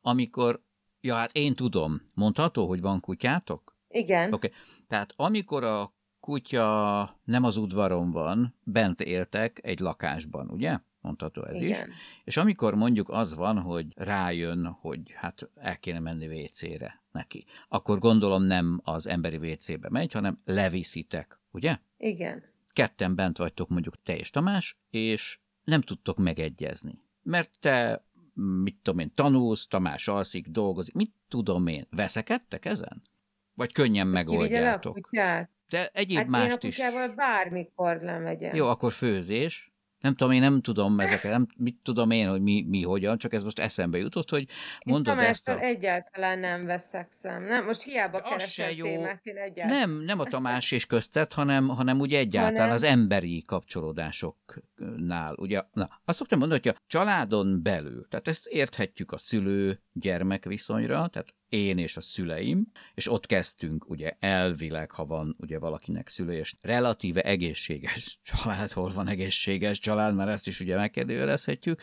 amikor, ja hát én tudom, mondható, hogy van kutyátok? Igen, Oké, tehát amikor a kutya nem az udvaron van, bent éltek egy lakásban, ugye? Mondható ez is. igen. És amikor mondjuk az van, hogy rájön, hogy hát el kéne menni WC-re neki, akkor gondolom nem az emberi WC-be megy, hanem leviszitek, ugye? Igen. Ketten bent vagytok mondjuk te és Tamás, és nem tudtok megegyezni. Mert te, mit tudom én, tanulsz, Tamás alszik, dolgozik, mit tudom én, veszekedtek ezen? Vagy könnyen a megoldjátok? De egyéb Hát én a mást is. bármikor lemegyek. Jó, akkor főzés. Nem tudom, én nem tudom ezeket, nem, mit tudom én, hogy mi, mi hogyan, csak ez most eszembe jutott, hogy Én mondod ezt Tamástól a... egyáltalán nem veszekszem. Nem, most hiába keresem jó. témát, én egyáltalán. Nem, nem a Tamás és köztet, hanem, hanem úgy egyáltalán Hanem- az emberi kapcsolódásoknál. Ugye, na, azt szoktam mondani, hogy a családon belül, tehát ezt érthetjük a szülő-gyermek viszonyra, tehát én és a szüleim, és ott kezdtünk ugye elvileg, ha van ugye valakinek szülő, és relatíve egészséges család, hol van egészséges család, mert ezt is ugye megkérdőjelezhetjük,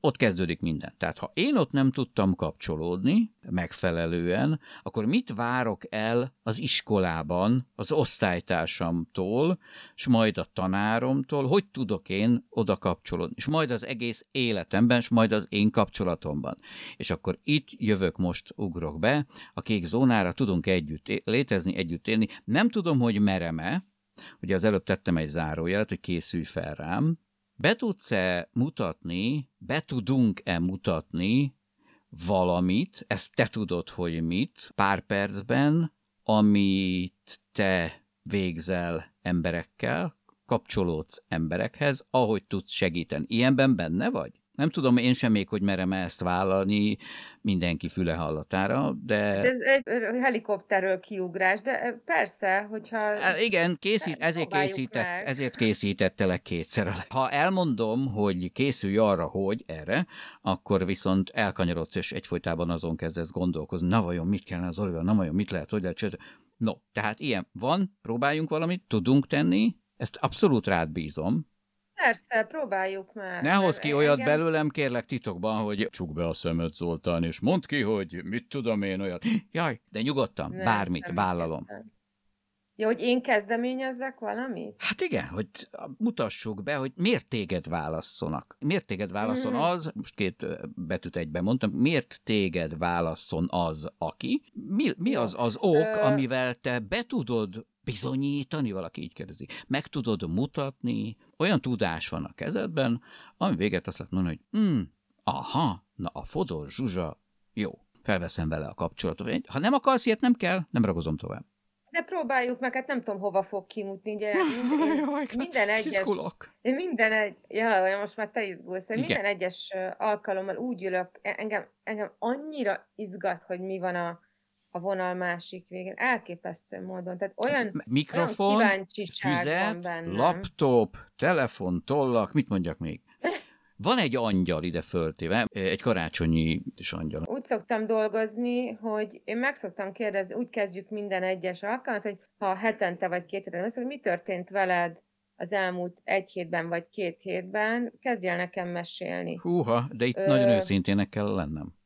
ott kezdődik minden. Tehát ha én ott nem tudtam kapcsolódni megfelelően, akkor mit várok el az iskolában az osztálytársamtól, és majd a tanáromtól, hogy tudok én oda kapcsolódni, és majd az egész életemben, és majd az én kapcsolatomban. És akkor itt jövök most, ugrok be, a kék zónára tudunk együtt létezni, együtt élni. Nem tudom, hogy merem-e, ugye az előbb tettem egy zárójelet, hogy készülj fel rám, be tudsz-e mutatni, be tudunk-e mutatni valamit, ezt te tudod, hogy mit, pár percben, amit te végzel emberekkel, kapcsolódsz emberekhez, ahogy tudsz segíteni. Ilyenben benne vagy? Nem tudom én sem még, hogy merem ezt vállalni mindenki füle hallatára, de... Ez egy helikopterről kiugrás, de persze, hogyha... Igen, készít, ezért, készített, meg. ezért készítettelek kétszer. Ha elmondom, hogy készülj arra, hogy erre, akkor viszont elkanyarodsz, és egyfolytában azon kezdesz gondolkozni, na vajon mit kellene az Oliver, na vajon mit lehet, hogy lehet. No, tehát ilyen van, próbáljunk valamit, tudunk tenni, ezt abszolút rád bízom. Persze, próbáljuk meg. Ne hozz ki olyat engem- belőlem, kérlek titokban, hogy csuk be a szemed, Zoltán, és mondd ki, hogy mit tudom én olyat. Jaj, de nyugodtan, Nem, bármit, nem vállalom. értem. Ja, hogy én kezdeményezzek valamit? Hát igen, hogy mutassuk be, hogy miért téged válasszonak. Miért téged válasszon Mhm. az, most két betűt egyben mondtam, miért téged válasszon az, aki? Mi, mi az az ok, Ö- amivel te be tudod bizonyítani, valaki így kérdezi, meg tudod mutatni, olyan tudás van a kezedben, ami véget azt lehet mondani, hogy hm, aha, na a Fodor Zsuzsa, jó, felveszem vele a kapcsolatot. Ha nem akarsz ilyet, nem kell, nem ragozom tovább. De próbáljuk meg, hát nem tudom, hova fog kimutni. Ugye, minden, minden egyes Izgulok. Minden egy, ja, most már te izgulsz, én minden egyes alkalommal úgy ülök, e- engem, engem annyira izgat, hogy mi van a, a vonal másik végén, elképesztő módon. Tehát olyan, olyan Mikrofon, van füzet, bennem. laptop, telefon, tollak, mit mondjak még? Van egy angyal ide föltéve, egy karácsonyi is angyal. Úgy szoktam dolgozni, hogy én meg szoktam kérdezni, úgy kezdjük minden egyes alkalmat, hogy ha hetente vagy két héten, hogy mi történt veled az elmúlt egy hétben vagy két hétben, kezdj el nekem mesélni. Húha, de itt Ö... nagyon őszintének kell lennem.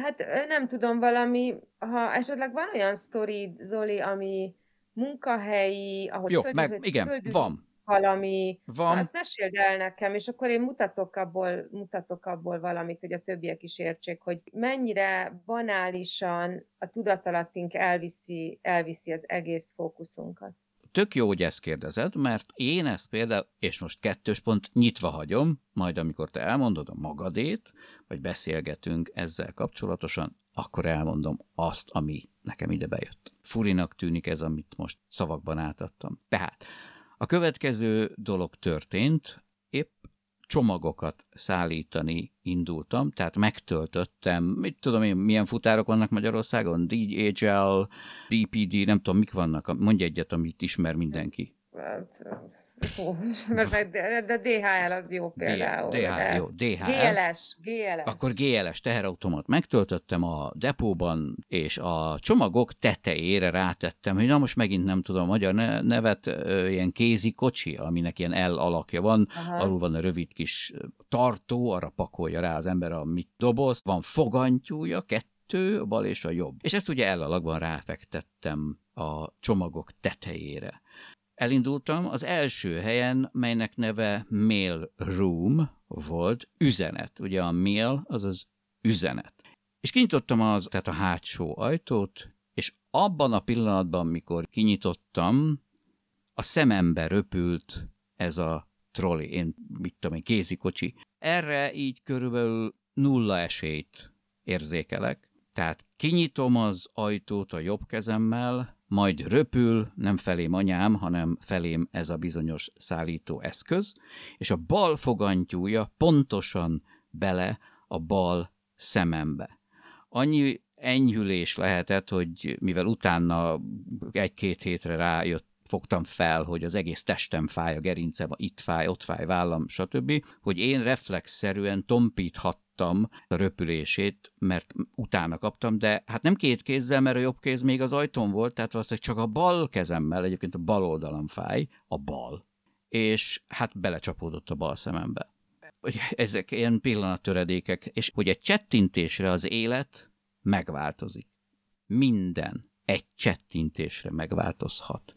Hát nem tudom, valami, ha esetleg van olyan sztori, Zoli, ami munkahelyi, ahogy Jó, földű, meg, igen, van. valami, van. Na, azt meséld el nekem, és akkor én mutatok abból, mutatok abból valamit, hogy a többiek is értsék, hogy mennyire banálisan a tudatalattink elviszi, elviszi az egész fókuszunkat tök jó, hogy ezt kérdezed, mert én ezt például, és most kettős pont nyitva hagyom, majd amikor te elmondod a magadét, vagy beszélgetünk ezzel kapcsolatosan, akkor elmondom azt, ami nekem ide bejött. Furinak tűnik ez, amit most szavakban átadtam. Tehát a következő dolog történt, épp csomagokat szállítani indultam, tehát megtöltöttem, mit tudom én, milyen futárok vannak Magyarországon, DHL, DPD, nem tudom, mik vannak, mondj egyet, amit ismer mindenki. Hát, Fú, mert de, de DHL az jó például. DHL, jó, DHL. GLS, GLS. Akkor GLS teherautomat megtöltöttem a depóban, és a csomagok tetejére rátettem, hogy na most megint nem tudom a magyar nevet, ilyen kézi kocsi, aminek ilyen L alakja van, Aha. alul van a rövid kis tartó, arra pakolja rá az ember a mit doboz, van fogantyúja, kettő, a bal és a jobb. És ezt ugye L alakban ráfektettem a csomagok tetejére. Elindultam az első helyen, melynek neve Mail Room volt, üzenet. Ugye a mail az az üzenet. És kinyitottam az, tehát a hátsó ajtót, és abban a pillanatban, mikor kinyitottam, a szemembe röpült ez a troli, én mit tudom én, kézikocsi. Erre így körülbelül nulla esélyt érzékelek. Tehát kinyitom az ajtót a jobb kezemmel, majd röpül, nem felém anyám, hanem felém ez a bizonyos szállító eszköz, és a bal fogantyúja pontosan bele a bal szemembe. Annyi enyhülés lehetett, hogy mivel utána egy-két hétre rájött, fogtam fel, hogy az egész testem fáj, a gerincem itt fáj, ott fáj, vállam, stb., hogy én reflexzerűen tompíthat a röpülését, mert utána kaptam, de hát nem két kézzel, mert a jobb kéz még az ajtón volt, tehát valószínűleg csak a bal kezemmel, egyébként a bal oldalam fáj, a bal, és hát belecsapódott a bal szemembe. Ezek ilyen pillanattöredékek, és hogy egy csettintésre az élet megváltozik. Minden egy csettintésre megváltozhat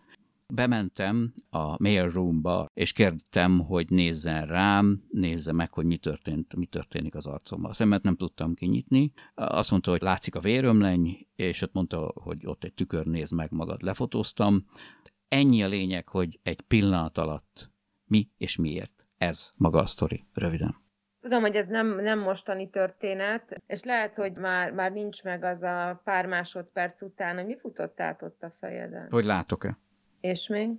bementem a mailroomba, és kértem, hogy nézzen rám, nézze meg, hogy mi történt, mi történik az arcommal. A szemet nem tudtam kinyitni. Azt mondta, hogy látszik a vérömleny, és ott mondta, hogy ott egy tükör, néz meg magad. Lefotóztam. Ennyi a lényeg, hogy egy pillanat alatt mi és miért. Ez maga a sztori, röviden. Tudom, hogy ez nem, nem mostani történet, és lehet, hogy már, már nincs meg az a pár másodperc után, hogy mi futott át ott a fejeden. Hogy látok-e? És még?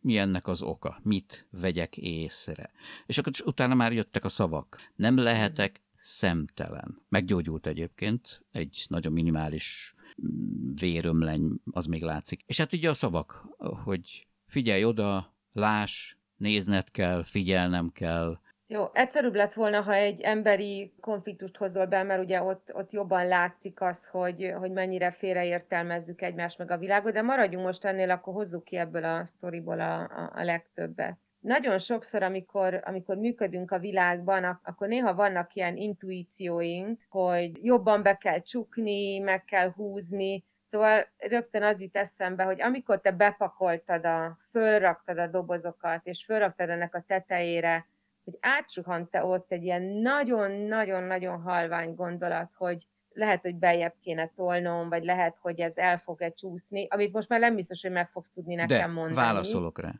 Mi ennek az oka? Mit vegyek észre? És akkor utána már jöttek a szavak. Nem lehetek szemtelen. Meggyógyult egyébként, egy nagyon minimális mm, vérömleny, az még látszik. És hát ugye a szavak, hogy figyelj oda, láss, nézned kell, figyelnem kell, jó, egyszerűbb lett volna, ha egy emberi konfliktust hozol be, mert ugye ott, ott jobban látszik az, hogy, hogy mennyire félreértelmezzük egymást meg a világot, de maradjunk most ennél, akkor hozzuk ki ebből a sztoriból a, a, a legtöbbet. Nagyon sokszor, amikor, amikor működünk a világban, akkor néha vannak ilyen intuícióink, hogy jobban be kell csukni, meg kell húzni, Szóval rögtön az jut eszembe, hogy amikor te bepakoltad, a, fölraktad a dobozokat, és fölraktad ennek a tetejére hogy átsuhant-e ott egy ilyen nagyon-nagyon-nagyon halvány gondolat, hogy lehet, hogy beljebb kéne tolnom, vagy lehet, hogy ez el fog-e csúszni, amit most már nem biztos, hogy meg fogsz tudni nekem De, mondani. válaszolok rá.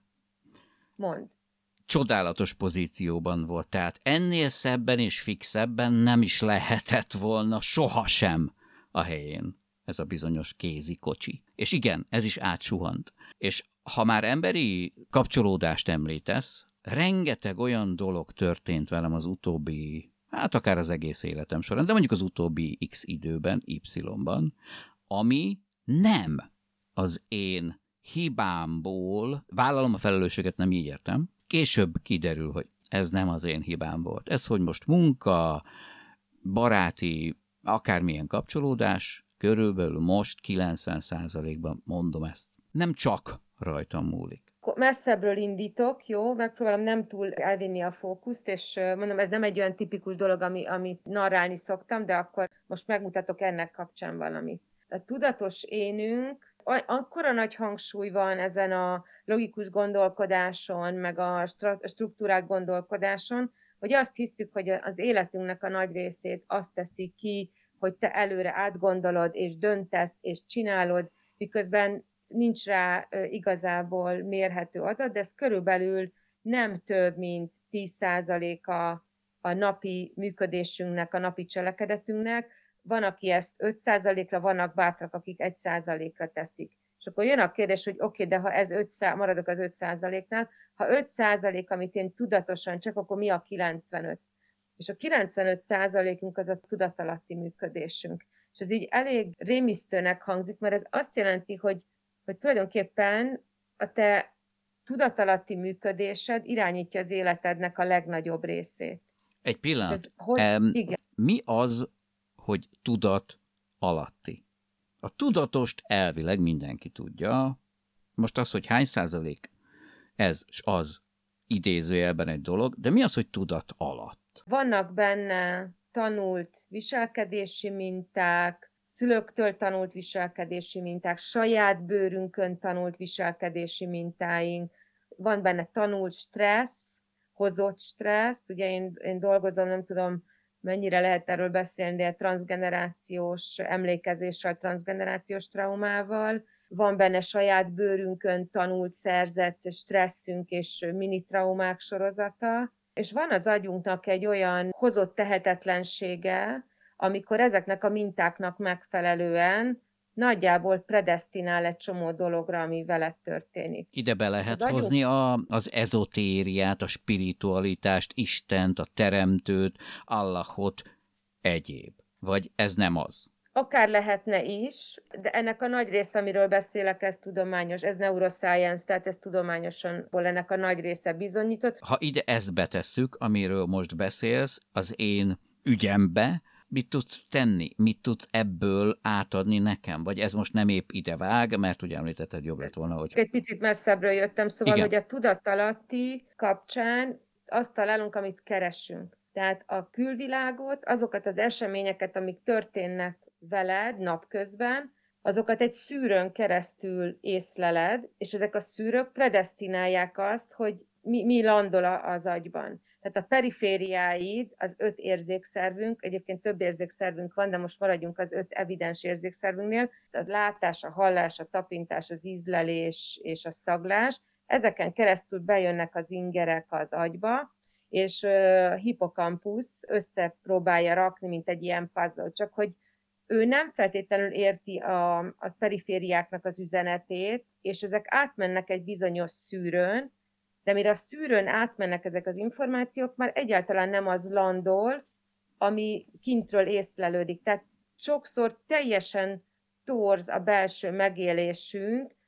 Mond. Csodálatos pozícióban volt, tehát ennél szebben és fixebben nem is lehetett volna sohasem a helyén ez a bizonyos kézi kocsi. És igen, ez is átsuhant. És ha már emberi kapcsolódást említesz, rengeteg olyan dolog történt velem az utóbbi, hát akár az egész életem során, de mondjuk az utóbbi x időben, y-ban, ami nem az én hibámból, vállalom a felelősséget, nem így értem, később kiderül, hogy ez nem az én hibám volt. Ez, hogy most munka, baráti, akármilyen kapcsolódás, körülbelül most 90%-ban mondom ezt. Nem csak rajtam múlik. Messzebbről indítok, jó, megpróbálom nem túl elvinni a fókuszt, és mondom, ez nem egy olyan tipikus dolog, ami, amit narrálni szoktam, de akkor most megmutatok ennek kapcsán valamit. A tudatos énünk akkora nagy hangsúly van ezen a logikus gondolkodáson, meg a struktúrák gondolkodáson, hogy azt hiszük, hogy az életünknek a nagy részét azt teszi ki, hogy te előre átgondolod, és döntesz, és csinálod, miközben nincs rá igazából mérhető adat, de ez körülbelül nem több, mint 10%-a a napi működésünknek, a napi cselekedetünknek, van, aki ezt 5%-ra, vannak bátrak, akik 1%-ra teszik. És akkor jön a kérdés, hogy oké, okay, de ha ez 5 maradok az 5%-nál, ha 5% amit én tudatosan csak, akkor mi a 95? És a 95%-unk az a tudatalatti működésünk. És ez így elég rémisztőnek hangzik, mert ez azt jelenti, hogy, hogy tulajdonképpen a te tudatalatti működésed irányítja az életednek a legnagyobb részét. Egy pillanat. Ez, hogy, um, igen. Mi az, hogy tudat alatti. A tudatost elvileg mindenki tudja. Most az, hogy hány százalék ez és az idézőjelben egy dolog, de mi az, hogy tudat alatt? Vannak benne tanult viselkedési minták, szülőktől tanult viselkedési minták, saját bőrünkön tanult viselkedési mintáink, van benne tanult stressz, hozott stressz, ugye én, én dolgozom, nem tudom, mennyire lehet erről beszélni, de transgenerációs emlékezéssel, transgenerációs traumával. Van benne saját bőrünkön tanult, szerzett stresszünk és mini traumák sorozata. És van az agyunknak egy olyan hozott tehetetlensége, amikor ezeknek a mintáknak megfelelően nagyjából predestinál egy csomó dologra, ami veled történik. Ide be lehet az hozni a, az ezotériát, a spiritualitást, Istent, a teremtőt, Allahot, egyéb. Vagy ez nem az? Akár lehetne is, de ennek a nagy része, amiről beszélek, ez tudományos, ez neuroscience, tehát ez tudományosan ennek a nagy része bizonyított. Ha ide ezt betesszük, amiről most beszélsz, az én ügyembe, mit tudsz tenni, mit tudsz ebből átadni nekem, vagy ez most nem épp ide vág, mert ugye említetted jobb lett volna, hogy... Egy picit messzebbről jöttem, szóval, Igen. hogy a tudatalatti kapcsán azt találunk, amit keresünk. Tehát a külvilágot, azokat az eseményeket, amik történnek veled napközben, azokat egy szűrőn keresztül észleled, és ezek a szűrők predestinálják azt, hogy mi, mi landol az agyban. Tehát a perifériáid, az öt érzékszervünk, egyébként több érzékszervünk van, de most maradjunk az öt evidens érzékszervünknél, a látás, a hallás, a tapintás, az ízlelés és a szaglás, ezeken keresztül bejönnek az ingerek az agyba, és hipokampusz összepróbálja rakni, mint egy ilyen puzzle, csak hogy ő nem feltétlenül érti a, a perifériáknak az üzenetét, és ezek átmennek egy bizonyos szűrőn, de mire a szűrőn átmennek ezek az információk, már egyáltalán nem az landol, ami kintről észlelődik. Tehát sokszor teljesen torz a belső megélésünk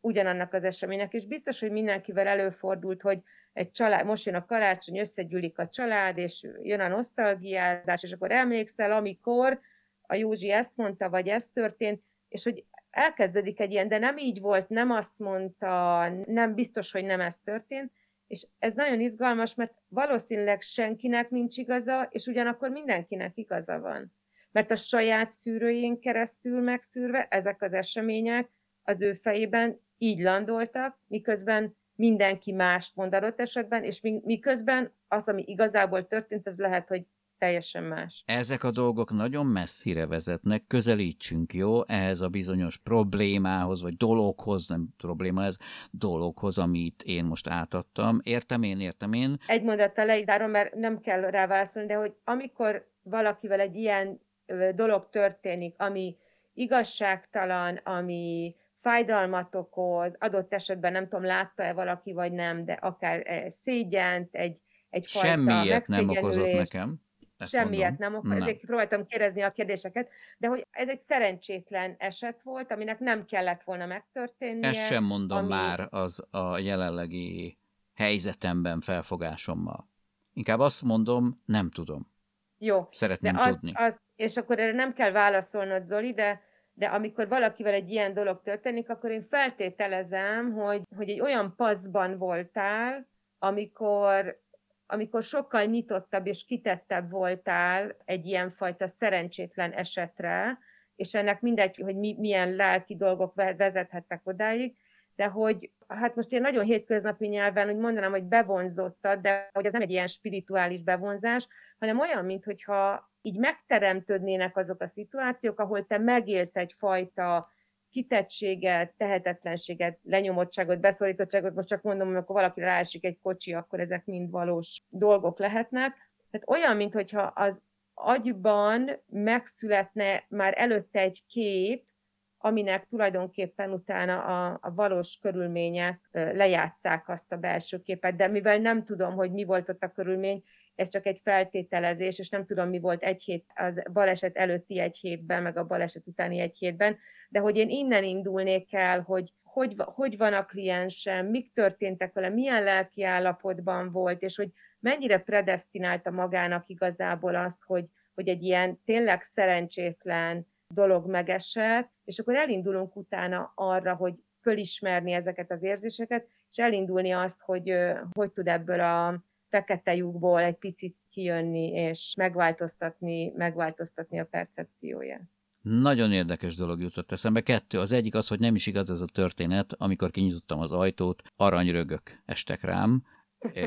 ugyanannak az eseménynek, és biztos, hogy mindenkivel előfordult, hogy egy család, most jön a karácsony, összegyűlik a család, és jön a nosztalgiázás, és akkor emlékszel, amikor a Józsi ezt mondta, vagy ez történt, és hogy elkezdődik egy ilyen, de nem így volt, nem azt mondta, nem biztos, hogy nem ez történt, és ez nagyon izgalmas, mert valószínűleg senkinek nincs igaza, és ugyanakkor mindenkinek igaza van. Mert a saját szűrőjén keresztül megszűrve ezek az események az ő fejében így landoltak, miközben mindenki mást mond adott esetben, és miközben az, ami igazából történt, az lehet, hogy teljesen más. Ezek a dolgok nagyon messzire vezetnek, közelítsünk, jó, ehhez a bizonyos problémához, vagy dologhoz, nem probléma ez, dologhoz, amit én most átadtam. Értem én, értem én. Egy mondattal le is zárom, mert nem kell rá válaszolni, de hogy amikor valakivel egy ilyen dolog történik, ami igazságtalan, ami fájdalmat okoz, adott esetben nem tudom, látta-e valaki, vagy nem, de akár szégyent, egy, egyfajta Semmiért nem okozott nekem. Ezt Semmiet mondom. nem, ezért próbáltam kérdezni a kérdéseket, de hogy ez egy szerencsétlen eset volt, aminek nem kellett volna megtörténnie. Ezt sem mondom ami... már az a jelenlegi helyzetemben, felfogásommal. Inkább azt mondom, nem tudom. Jó, Szeretném de azt, tudni. azt, és akkor erre nem kell válaszolnod, Zoli, de, de amikor valakivel egy ilyen dolog történik, akkor én feltételezem, hogy, hogy egy olyan paszban voltál, amikor, amikor sokkal nyitottabb és kitettebb voltál egy ilyen fajta szerencsétlen esetre, és ennek mindegy, hogy mi, milyen lelki dolgok ve- vezethettek odáig, de hogy, hát most én nagyon hétköznapi nyelven úgy mondanám, hogy bevonzottad, de hogy ez nem egy ilyen spirituális bevonzás, hanem olyan, mintha így megteremtődnének azok a szituációk, ahol te megélsz egyfajta kitettséget, tehetetlenséget, lenyomottságot, beszorítottságot, most csak mondom, hogy akkor valaki ráesik egy kocsi, akkor ezek mind valós dolgok lehetnek. Tehát olyan, mintha az agyban megszületne már előtte egy kép, aminek tulajdonképpen utána a, a valós körülmények lejátszák azt a belső képet, de mivel nem tudom, hogy mi volt ott a körülmény, ez csak egy feltételezés, és nem tudom, mi volt egy hét, az baleset előtti egy hétben, meg a baleset utáni egy hétben, de hogy én innen indulnék el, hogy hogy, hogy van a kliensem, mik történtek vele, milyen lelki állapotban volt, és hogy mennyire predestinálta magának igazából azt, hogy, hogy egy ilyen tényleg szerencsétlen dolog megesett, és akkor elindulunk utána arra, hogy fölismerni ezeket az érzéseket, és elindulni azt, hogy hogy tud ebből a fekete lyukból egy picit kijönni, és megváltoztatni, megváltoztatni a percepcióját. Nagyon érdekes dolog jutott eszembe. Kettő. Az egyik az, hogy nem is igaz ez a történet. Amikor kinyitottam az ajtót, aranyrögök estek rám.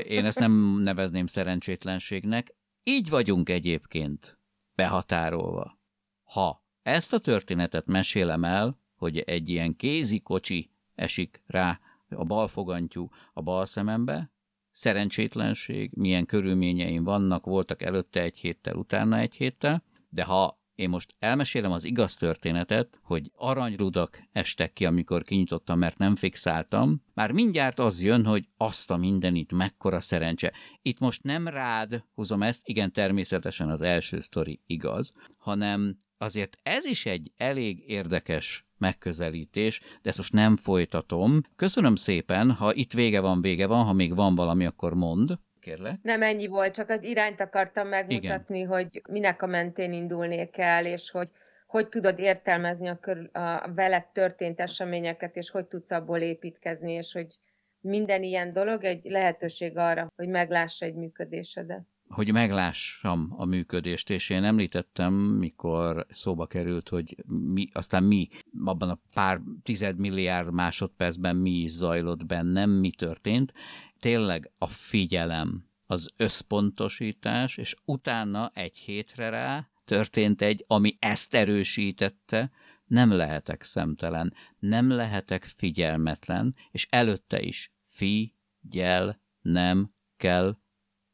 Én ezt nem nevezném szerencsétlenségnek. Így vagyunk egyébként behatárolva. Ha ezt a történetet mesélem el, hogy egy ilyen kézi kocsi esik rá a bal fogantyú a bal szemembe, szerencsétlenség, milyen körülményeim vannak, voltak előtte egy héttel, utána egy héttel, de ha én most elmesélem az igaz történetet, hogy aranyrudak estek ki, amikor kinyitottam, mert nem fixáltam, már mindjárt az jön, hogy azt a mindenit, mekkora szerencse. Itt most nem rád húzom ezt, igen, természetesen az első sztori igaz, hanem azért ez is egy elég érdekes megközelítés, de ezt most nem folytatom. Köszönöm szépen, ha itt vége van, vége van, ha még van valami, akkor mond. Kérlek. Nem ennyi volt, csak az irányt akartam megmutatni, Igen. hogy minek a mentén indulnék el, és hogy hogy tudod értelmezni a, körül, a veled történt eseményeket, és hogy tudsz abból építkezni, és hogy minden ilyen dolog egy lehetőség arra, hogy meglássa egy működésedet hogy meglássam a működést, és én említettem, mikor szóba került, hogy mi, aztán mi abban a pár tizedmilliárd másodpercben mi is zajlott bennem, mi történt. Tényleg a figyelem, az összpontosítás, és utána egy hétre rá történt egy, ami ezt erősítette, nem lehetek szemtelen, nem lehetek figyelmetlen, és előtte is figyel nem kell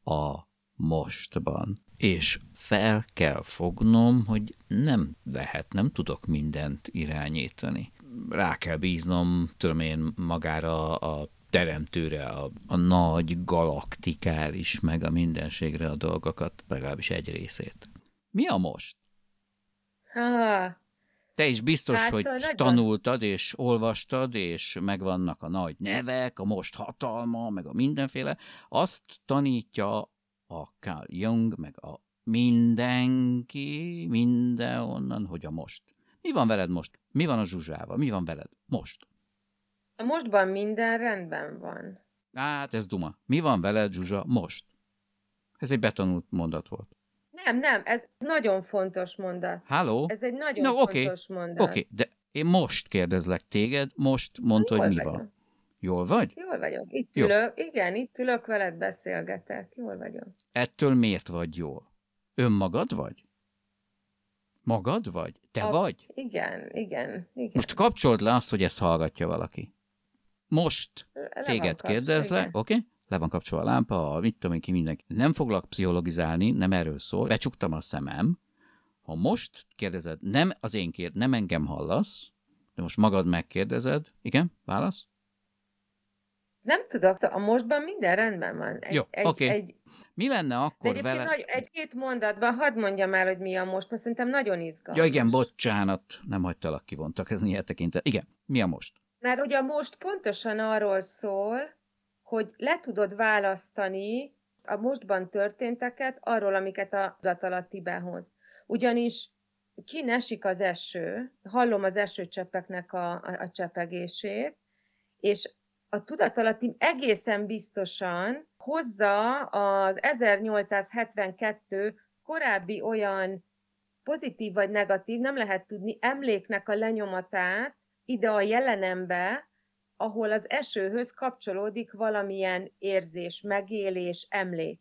a mostban. És fel kell fognom, hogy nem lehet, nem tudok mindent irányítani. Rá kell bíznom, tudom én, magára a teremtőre, a, a nagy galaktikális, meg a mindenségre a dolgokat, legalábbis egy részét. Mi a most? Ha, te is biztos, hát, hogy nagyon... tanultad, és olvastad, és megvannak a nagy nevek, a most hatalma, meg a mindenféle. Azt tanítja a Carl Jung, meg a mindenki, mindenonnan, hogy a most. Mi van veled most? Mi van a Zsuzsával? Mi van veled most? A mostban minden rendben van. Hát ez duma. Mi van veled, Zsuzsa, most? Ez egy betanult mondat volt. Nem, nem, ez nagyon fontos mondat. Halló? Ez egy nagyon no, fontos okay. mondat. Oké, okay, de én most kérdezlek téged, most mondta, hogy mi van. Jól vagy? Jól vagyok. Itt Jó. ülök, igen, itt ülök veled, beszélgetek. Jól vagyok. Ettől miért vagy jól? Önmagad vagy? Magad vagy? Te A, vagy? Igen, igen, igen. Most kapcsold le azt, hogy ezt hallgatja valaki. Most le téged kérdezlek, oké? Okay? Le van kapcsolva a lámpa, a mit tudom én ki mindenki. Nem foglak pszichologizálni, nem erről szól. Becsuktam a szemem. Ha most kérdezed, nem az én kérd, nem engem hallasz, de most magad megkérdezed. Igen? Válasz? Nem tudok, a mostban minden rendben van. Egy, Jó, egy, okay. egy... Mi lenne akkor De vele... Nagy, egy-két mondatban hadd mondjam el, hogy mi a most, mert szerintem nagyon izgalmas. Ja igen, bocsánat, nem hagytalak kivontak, ez ilyen tekintet. Igen, mi a most? Mert ugye a most pontosan arról szól, hogy le tudod választani a mostban történteket arról, amiket a tudatalatti behoz. Ugyanis kinesik az eső, hallom az esőcseppeknek a, a, a csepegését, és a tudatalatti egészen biztosan hozza az 1872 korábbi olyan pozitív vagy negatív, nem lehet tudni, emléknek a lenyomatát ide a jelenembe, ahol az esőhöz kapcsolódik valamilyen érzés, megélés, emlék.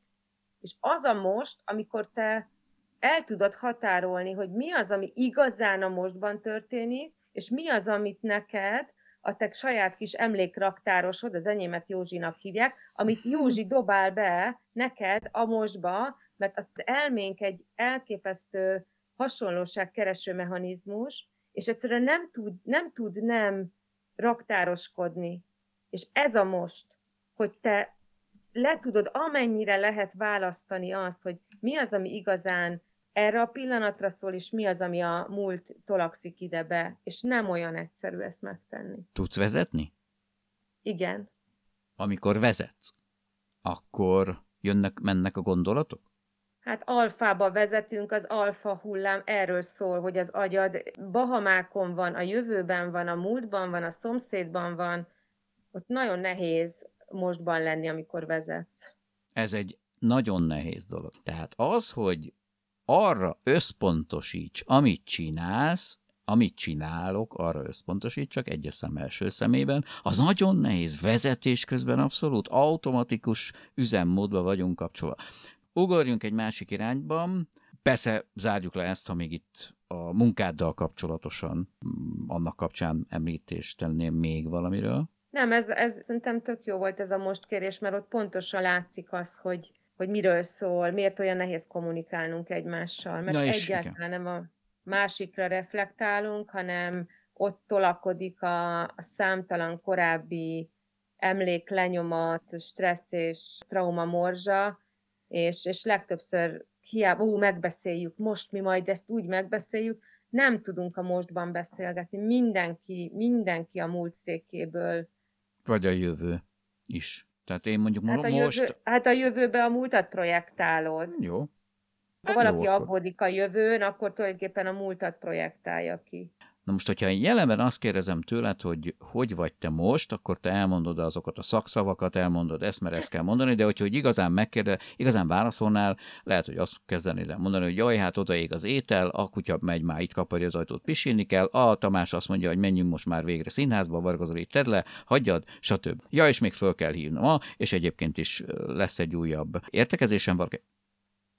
És az a most, amikor te el tudod határolni, hogy mi az, ami igazán a mostban történik, és mi az, amit neked a te saját kis emlékraktárosod, az enyémet Józsinak hívják, amit Józsi dobál be neked a mostba, mert az elménk egy elképesztő hasonlóságkereső mechanizmus, és egyszerűen nem tud, nem tud nem raktároskodni. És ez a most, hogy te le tudod amennyire lehet választani azt, hogy mi az, ami igazán erre a pillanatra szól, és mi az, ami a múlt tolakszik ide be, és nem olyan egyszerű ezt megtenni. Tudsz vezetni? Igen. Amikor vezetsz, akkor jönnek, mennek a gondolatok? Hát alfába vezetünk, az alfa hullám erről szól, hogy az agyad Bahamákon van, a jövőben van, a múltban van, a szomszédban van. Ott nagyon nehéz mostban lenni, amikor vezetsz. Ez egy nagyon nehéz dolog. Tehát az, hogy arra összpontosíts, amit csinálsz, amit csinálok, arra összpontosít, csak egyes szem első szemében, az nagyon nehéz. Vezetés közben abszolút automatikus üzemmódba vagyunk kapcsolva. Ugorjunk egy másik irányban, persze zárjuk le ezt, ha még itt a munkáddal kapcsolatosan, annak kapcsán említést tenném még valamiről. Nem, ez, ez szerintem tök jó volt ez a most kérés, mert ott pontosan látszik az, hogy, hogy miről szól, miért olyan nehéz kommunikálnunk egymással, mert Na egyáltalán igen. nem a másikra reflektálunk, hanem ott tolakodik a, a számtalan korábbi emlék, lenyomat, stressz és trauma morzsa, és, és legtöbbször hiába, ú, megbeszéljük, most mi majd ezt úgy megbeszéljük, nem tudunk a mostban beszélgetni. Mindenki, mindenki a múlt székéből. Vagy a jövő is. Tehát én mondjuk hát a most... Jövő, hát a jövőbe a múltat projektálod. Jó. Ha hát valaki jó, aggódik a jövőn, akkor tulajdonképpen a múltat projektálja ki. Na most, hogyha én jelenben azt kérdezem tőled, hogy hogy vagy te most, akkor te elmondod azokat a szakszavakat, elmondod ezt, mert ezt kell mondani, de hogyha hogy igazán megkérde, igazán válaszolnál, lehet, hogy azt kezdenéd el mondani, hogy jaj, hát odaég az étel, a kutya megy már itt kaparja az ajtót, pisilni kell, a Tamás azt mondja, hogy menjünk most már végre színházba, Vargazoli tedd le, hagyjad, stb. Ja, és még föl kell hívnom, és egyébként is lesz egy újabb értekezésem, valaki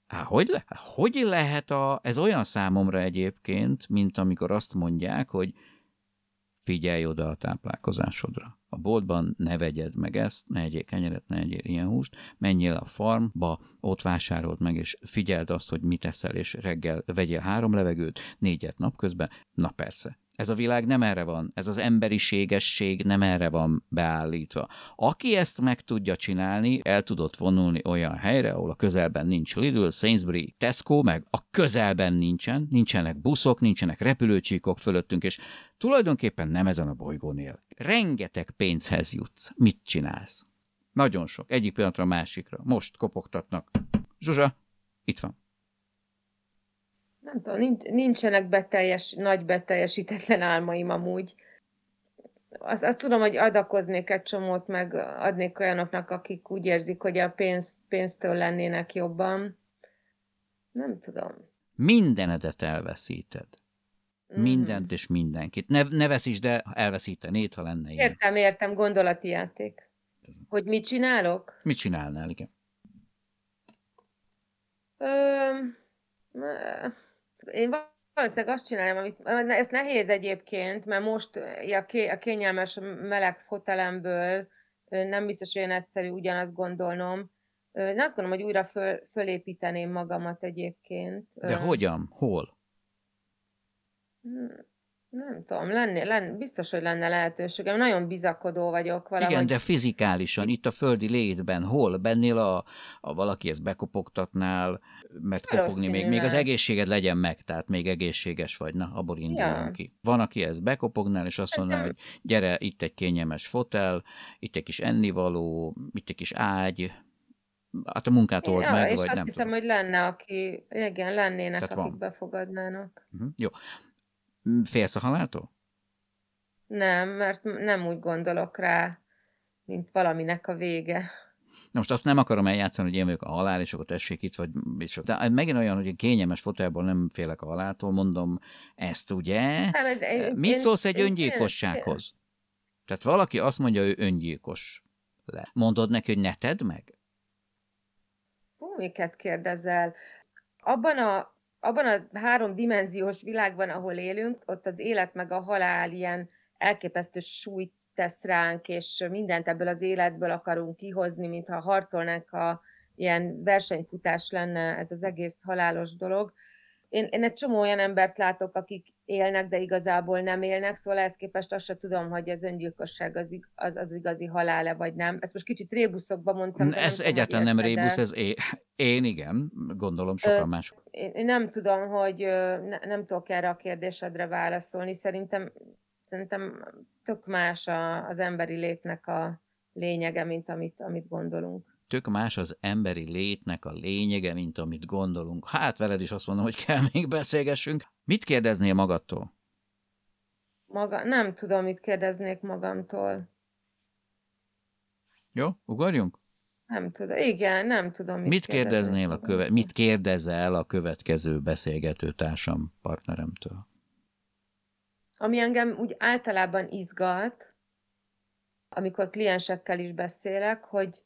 Há, hogy, le, hogy lehet a, ez olyan számomra egyébként, mint amikor azt mondják, hogy figyelj oda a táplálkozásodra. A boltban ne vegyed meg ezt, ne egyél kenyeret, ne egyél ilyen húst, menjél a farmba, ott vásárold meg, és figyeld azt, hogy mit eszel, és reggel vegyél három levegőt, négyet napközben. Na persze, ez a világ nem erre van, ez az emberiségesség nem erre van beállítva. Aki ezt meg tudja csinálni, el tudott vonulni olyan helyre, ahol a közelben nincs Lidl, Sainsbury, Tesco, meg a közelben nincsen, nincsenek buszok, nincsenek repülőcsíkok fölöttünk, és tulajdonképpen nem ezen a bolygón él. Rengeteg pénzhez jutsz. Mit csinálsz? Nagyon sok. Egyik pillanatra a másikra. Most kopogtatnak. Zsuzsa, itt van nem tudom, nincsenek beteljes, nagy beteljesítetlen álmaim amúgy. Azt, azt tudom, hogy adakoznék egy csomót, meg adnék olyanoknak, akik úgy érzik, hogy a pénz, pénztől lennének jobban. Nem tudom. Mindenedet elveszíted. Mm. Mindent és mindenkit. Ne, ne veszítsd, de elveszítenéd, ha lenne ilyen. Értem, értem, gondolati játék. Hogy mit csinálok? Mit csinálnál, igen? Ö, én valószínűleg azt csinálom, amit, ez nehéz egyébként, mert most a kényelmes meleg fotelemből nem biztos, hogy olyan egyszerű ugyanazt gondolnom. Én azt gondolom, hogy újra föl, fölépíteném magamat egyébként. De hogyan? Hol? Nem tudom, lenne, lenne, biztos, hogy lenne lehetőségem. Nagyon bizakodó vagyok valahogy. Igen, de fizikálisan, itt a földi létben, hol? Bennél a, a valaki ezt bekopogtatnál, mert kopogni még, még az egészséged legyen meg, tehát még egészséges vagy, na, abból induljunk ja. ki. Van, aki ezt bekopognál, és azt mondaná, hogy gyere, itt egy kényelmes fotel, itt egy kis ennivaló, itt egy kis ágy, hát a munkát old ja, meg, és vagy azt nem hiszem, tudom. hogy lenne, aki, igen, lennének, Tehát akik van. befogadnának. Uh-huh. Jó. Félsz a haláltól? Nem, mert nem úgy gondolok rá, mint valaminek a vége. Na most azt nem akarom eljátszani, hogy én vagyok a halál, és akkor tessék itt, vagy és De megint olyan, hogy én kényelmes fotelból nem félek a haláltól, mondom ezt, ugye? Hát, én- Mit szólsz egy én- öngyilkossághoz? Tehát valaki azt mondja, ő öngyilkos le. Mondod neki, hogy ne tedd meg? Hú, miket kérdezel? Abban a, abban a háromdimenziós világban, ahol élünk, ott az élet meg a halál ilyen elképesztő súlyt tesz ránk, és mindent ebből az életből akarunk kihozni, mintha harcolnánk, ha ilyen versenyfutás lenne ez az egész halálos dolog. Én, én egy csomó olyan embert látok, akik élnek, de igazából nem élnek, szóval ehhez képest azt sem tudom, hogy az öngyilkosság az, az, az igazi halále, vagy nem. Ezt most kicsit rébuszokba mondtam. de ez hogy egyáltalán nem rébusz, ez én, én igen, gondolom sokan más. én, én nem tudom, hogy ne, nem tudok erre a kérdésedre válaszolni. Szerintem, szerintem tök más a, az emberi létnek a lényege, mint amit, amit gondolunk. Tök más az emberi létnek a lényege, mint amit gondolunk. Hát veled is azt mondom, hogy kell még beszélgessünk. Mit kérdeznél magadtól? Maga, nem tudom, mit kérdeznék magamtól. Jó, ugorjunk? Nem tudom. Igen, nem tudom, mit, Mit kérdeznél a köve- mit kérdezel a következő beszélgető társam, partneremtől? Ami engem úgy általában izgat, amikor kliensekkel is beszélek, hogy,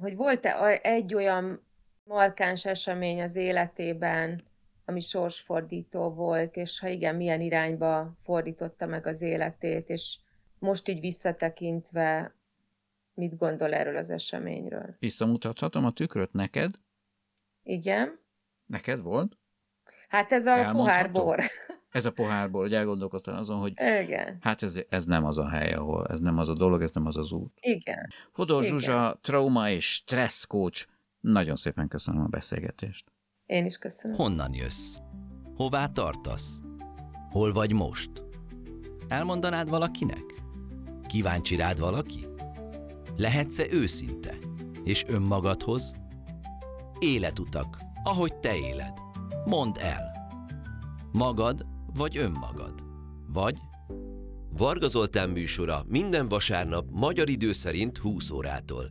hogy volt-e egy olyan markáns esemény az életében, ami sorsfordító volt, és ha igen, milyen irányba fordította meg az életét, és most így visszatekintve mit gondol erről az eseményről. Visszamutathatom a tükröt neked? Igen? Neked volt? Hát ez a pohár bor. Ez a pohárból, hogy elgondolkoztál azon, hogy Igen, hát ez, ez nem az a hely, ahol, ez nem az a dolog, ez nem az az út. igen. Fodor Igen. Zsuzsa, trauma és stressz coach. Nagyon szépen köszönöm a beszélgetést. Én is köszönöm. Honnan jössz? Hová tartasz? Hol vagy most? Elmondanád valakinek? Kíváncsi rád valaki? Lehetsz-e őszinte? És önmagadhoz? Életutak, ahogy te éled. Mondd el. Magad vagy önmagad? Vagy Varga Zoltán műsora minden vasárnap magyar idő szerint 20 órától.